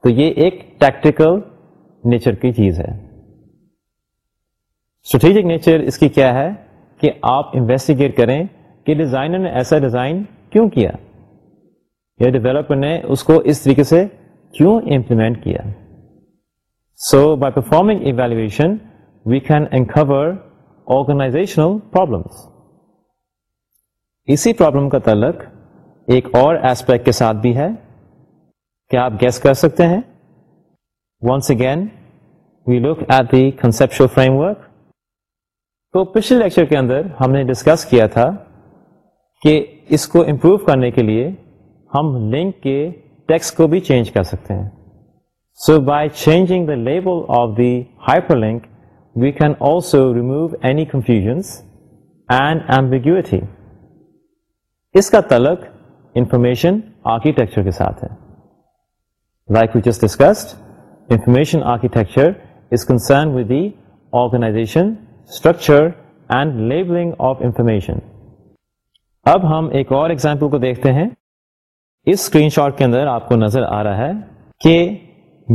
تو یہ ایک tactical nature کی چیز ہے strategic nature اس کی کیا ہے کہ آپ انویسٹیگیٹ کریں کہ ڈیزائنر نے ایسا ڈیزائن کیوں کیا یا ڈیولپر نے اس کو اس طریقے سے کیوں امپلیمنٹ کیا so by performing evaluation we can Ankur organisational problems اسی پرابلم کا تعلق ایک اور ایسپیکٹ کے ساتھ بھی ہے کیا آپ گیس کر سکتے ہیں once again we look at the conceptual framework تو پچھلے لیکچر کے اندر ہم نے ڈسکس کیا تھا کہ اس کو امپروو کرنے کے لیے ہم لنک کے ٹیکسٹ کو بھی چینج کر سکتے ہیں so by changing the level of the hyperlink we can also remove ایفیوژ اینڈیگی اس کا تلک انفارمیشن کے ساتھ ہے information architecture is concern with the organization structure and labelling of information اب ہم ایک اور ایگزامپل کو دیکھتے ہیں اس اسکرین شاٹ کے اندر آپ کو نظر آ رہا ہے کہ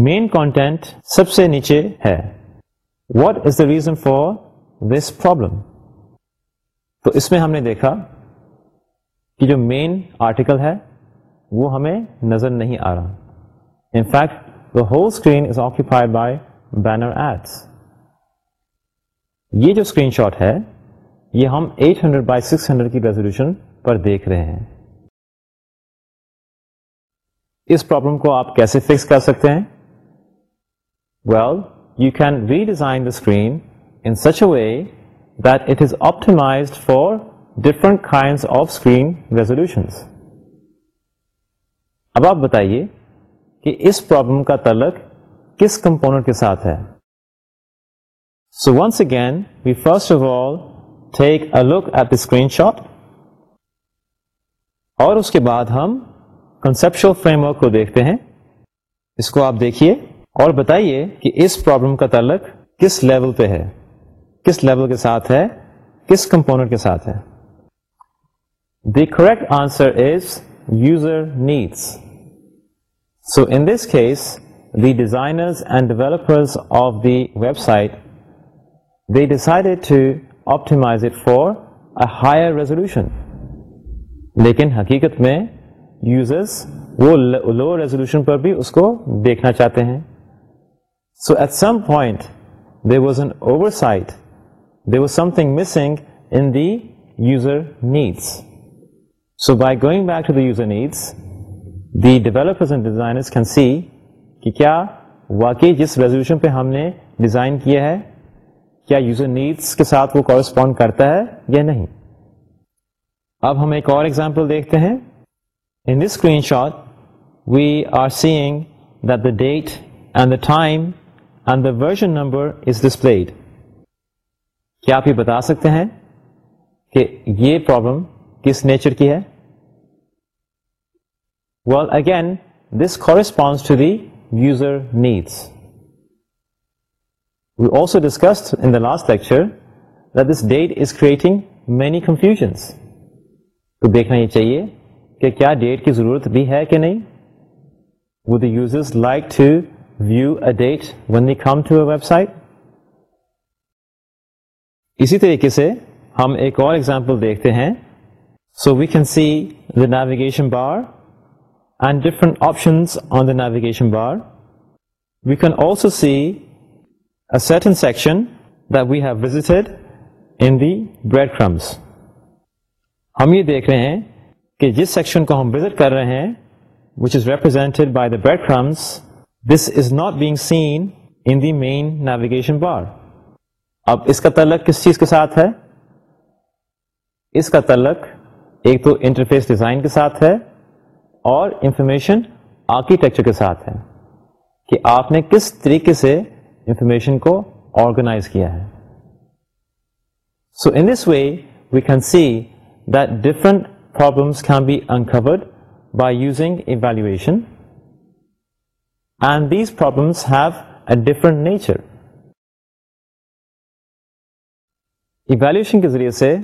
مین کانٹینٹ سب سے نیچے ہے what is the reason for this problem تو اس میں ہم نے دیکھا کہ جو مین آرٹیکل ہے وہ ہمیں نظر نہیں آ رہا in fact the whole screen is occupied by banner ads یہ جو اسکرین شاٹ ہے یہ ہم 800 ہنڈریڈ بائی سکس ہنڈریڈ کی ریزولوشن پر دیکھ رہے ہیں اس پرابلم کو آپ کیسے فکس کر سکتے ہیں well you can redesign the screen in such a way that it is optimised for different کہ اس پرابلم کا تعلق کس کمپوننٹ کے ساتھ ہے so once again we first of all take a look at the screenshot اور اس کے بعد ہم کنسپشل فریم ورک کو دیکھتے ہیں اس کو آپ دیکھیے اور بتائیے کہ اس پرابلم کا تعلق کس لیول پہ ہے کس لیول کے ساتھ ہے کس کمپوننٹ کے ساتھ ہے the correct answer is user needs so in this case the designers and developers of the web site they to optimise it for a higher resolution لیکن حقیقت میں یوزرز وہ لوور ریزولوشن پر بھی اس کو دیکھنا چاہتے ہیں at some point they was an oversight they was something missing in the user needs so by going back to the user needs this can see کہ کیا واقعی جس ریزولوشن پہ ہم نے ڈیزائن کیا ہے کیا یوزر نیڈس کے ساتھ وہ کورسپونڈ کرتا ہے یا نہیں اب ہم ایک اور ایگزامپل دیکھتے ہیں in this screenshot we are seeing that the date and the time and the version number is displayed کیا آپ یہ بتا سکتے ہیں کہ یہ پرابلم کس نیچر کی ہے well again this to the user needs we also discussed in the last lecture this date is creating many confusions تو دیکھنا یہ چاہیے کہ کیا ڈیٹ کی ضرورت بھی ہے کہ نہیں وا users like to view edit one to are website اسی طریقے سے ہم ایک اور ایگزامپل دیکھتے ہیں so we can see the navigation bar and different option on the navigation bar we can also see a certain section we have visited in the breadcrumbs ہم یہ دیکھ رہے ہیں کہ جس سیکشن کو ہم وزٹ کر رہے ہیں which is represented by the breadcrumbs this is not being seen in the main navigation bar اب اس کا تعلق کس چیز کے ساتھ ہے اس کا تعلق ایک تو انٹرفیس ڈیزائن کے ساتھ ہے اور انفارمیشن آرکیٹیکچر کے ساتھ ہے کہ آپ نے کس طریقے سے انفارمیشن کو آرگنائز کیا ہے so in this way we can see that different problems can be encountered by using evaluation and these problems have a different nature evaluation کے ذریعے سے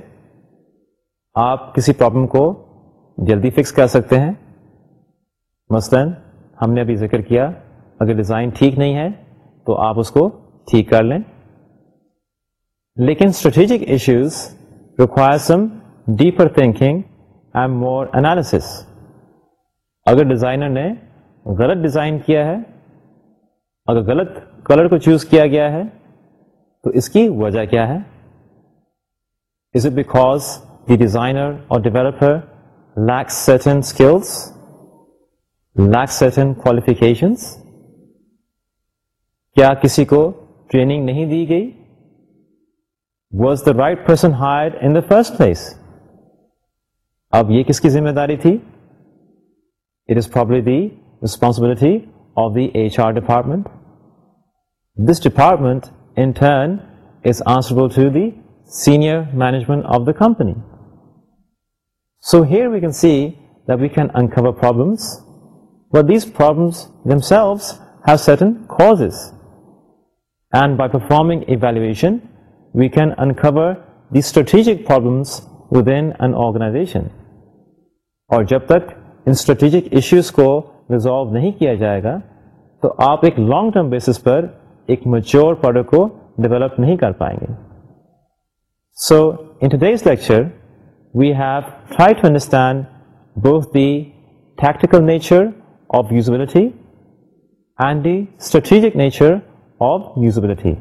آپ کسی پرابلم کو جلدی فکس کر سکتے ہیں مثلا ہم نے ابھی ذکر کیا اگر ڈیزائن ٹھیک نہیں ہے تو آپ اس کو ٹھیک کر لیں لیکن strategic issues require some deeper thinking and more انس اگر ڈیزائنر نے غلط ڈیزائن کیا ہے اگر غلط کلر کو چوز کیا گیا ہے تو اس کی وجہ کیا ہے is it because the designer اور developer lack certain skills lack certain qualifications کیا کسی کو ٹریننگ نہیں دی گئی was the right person higher in the first place اب یہ کس کی ذمہ داری تھی it is probably the department this department management of the so here farming evaluation we can Ankur the strategic problems with organisation اور جب تک انٹریجک ایشوز کو ریزالو نہیں کیا جائے گا تو آپ ایک لانگ ٹرم بیسس پر ایک میچور پروڈکٹ کو ڈیولپ نہیں کر پائیں گے so in today's lecture we have try to understand both the tactical nature of usability and the strategic nature of usability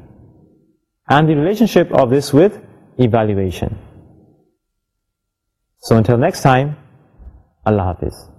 and the relationship of this with evaluation so until next time اللہ حافظ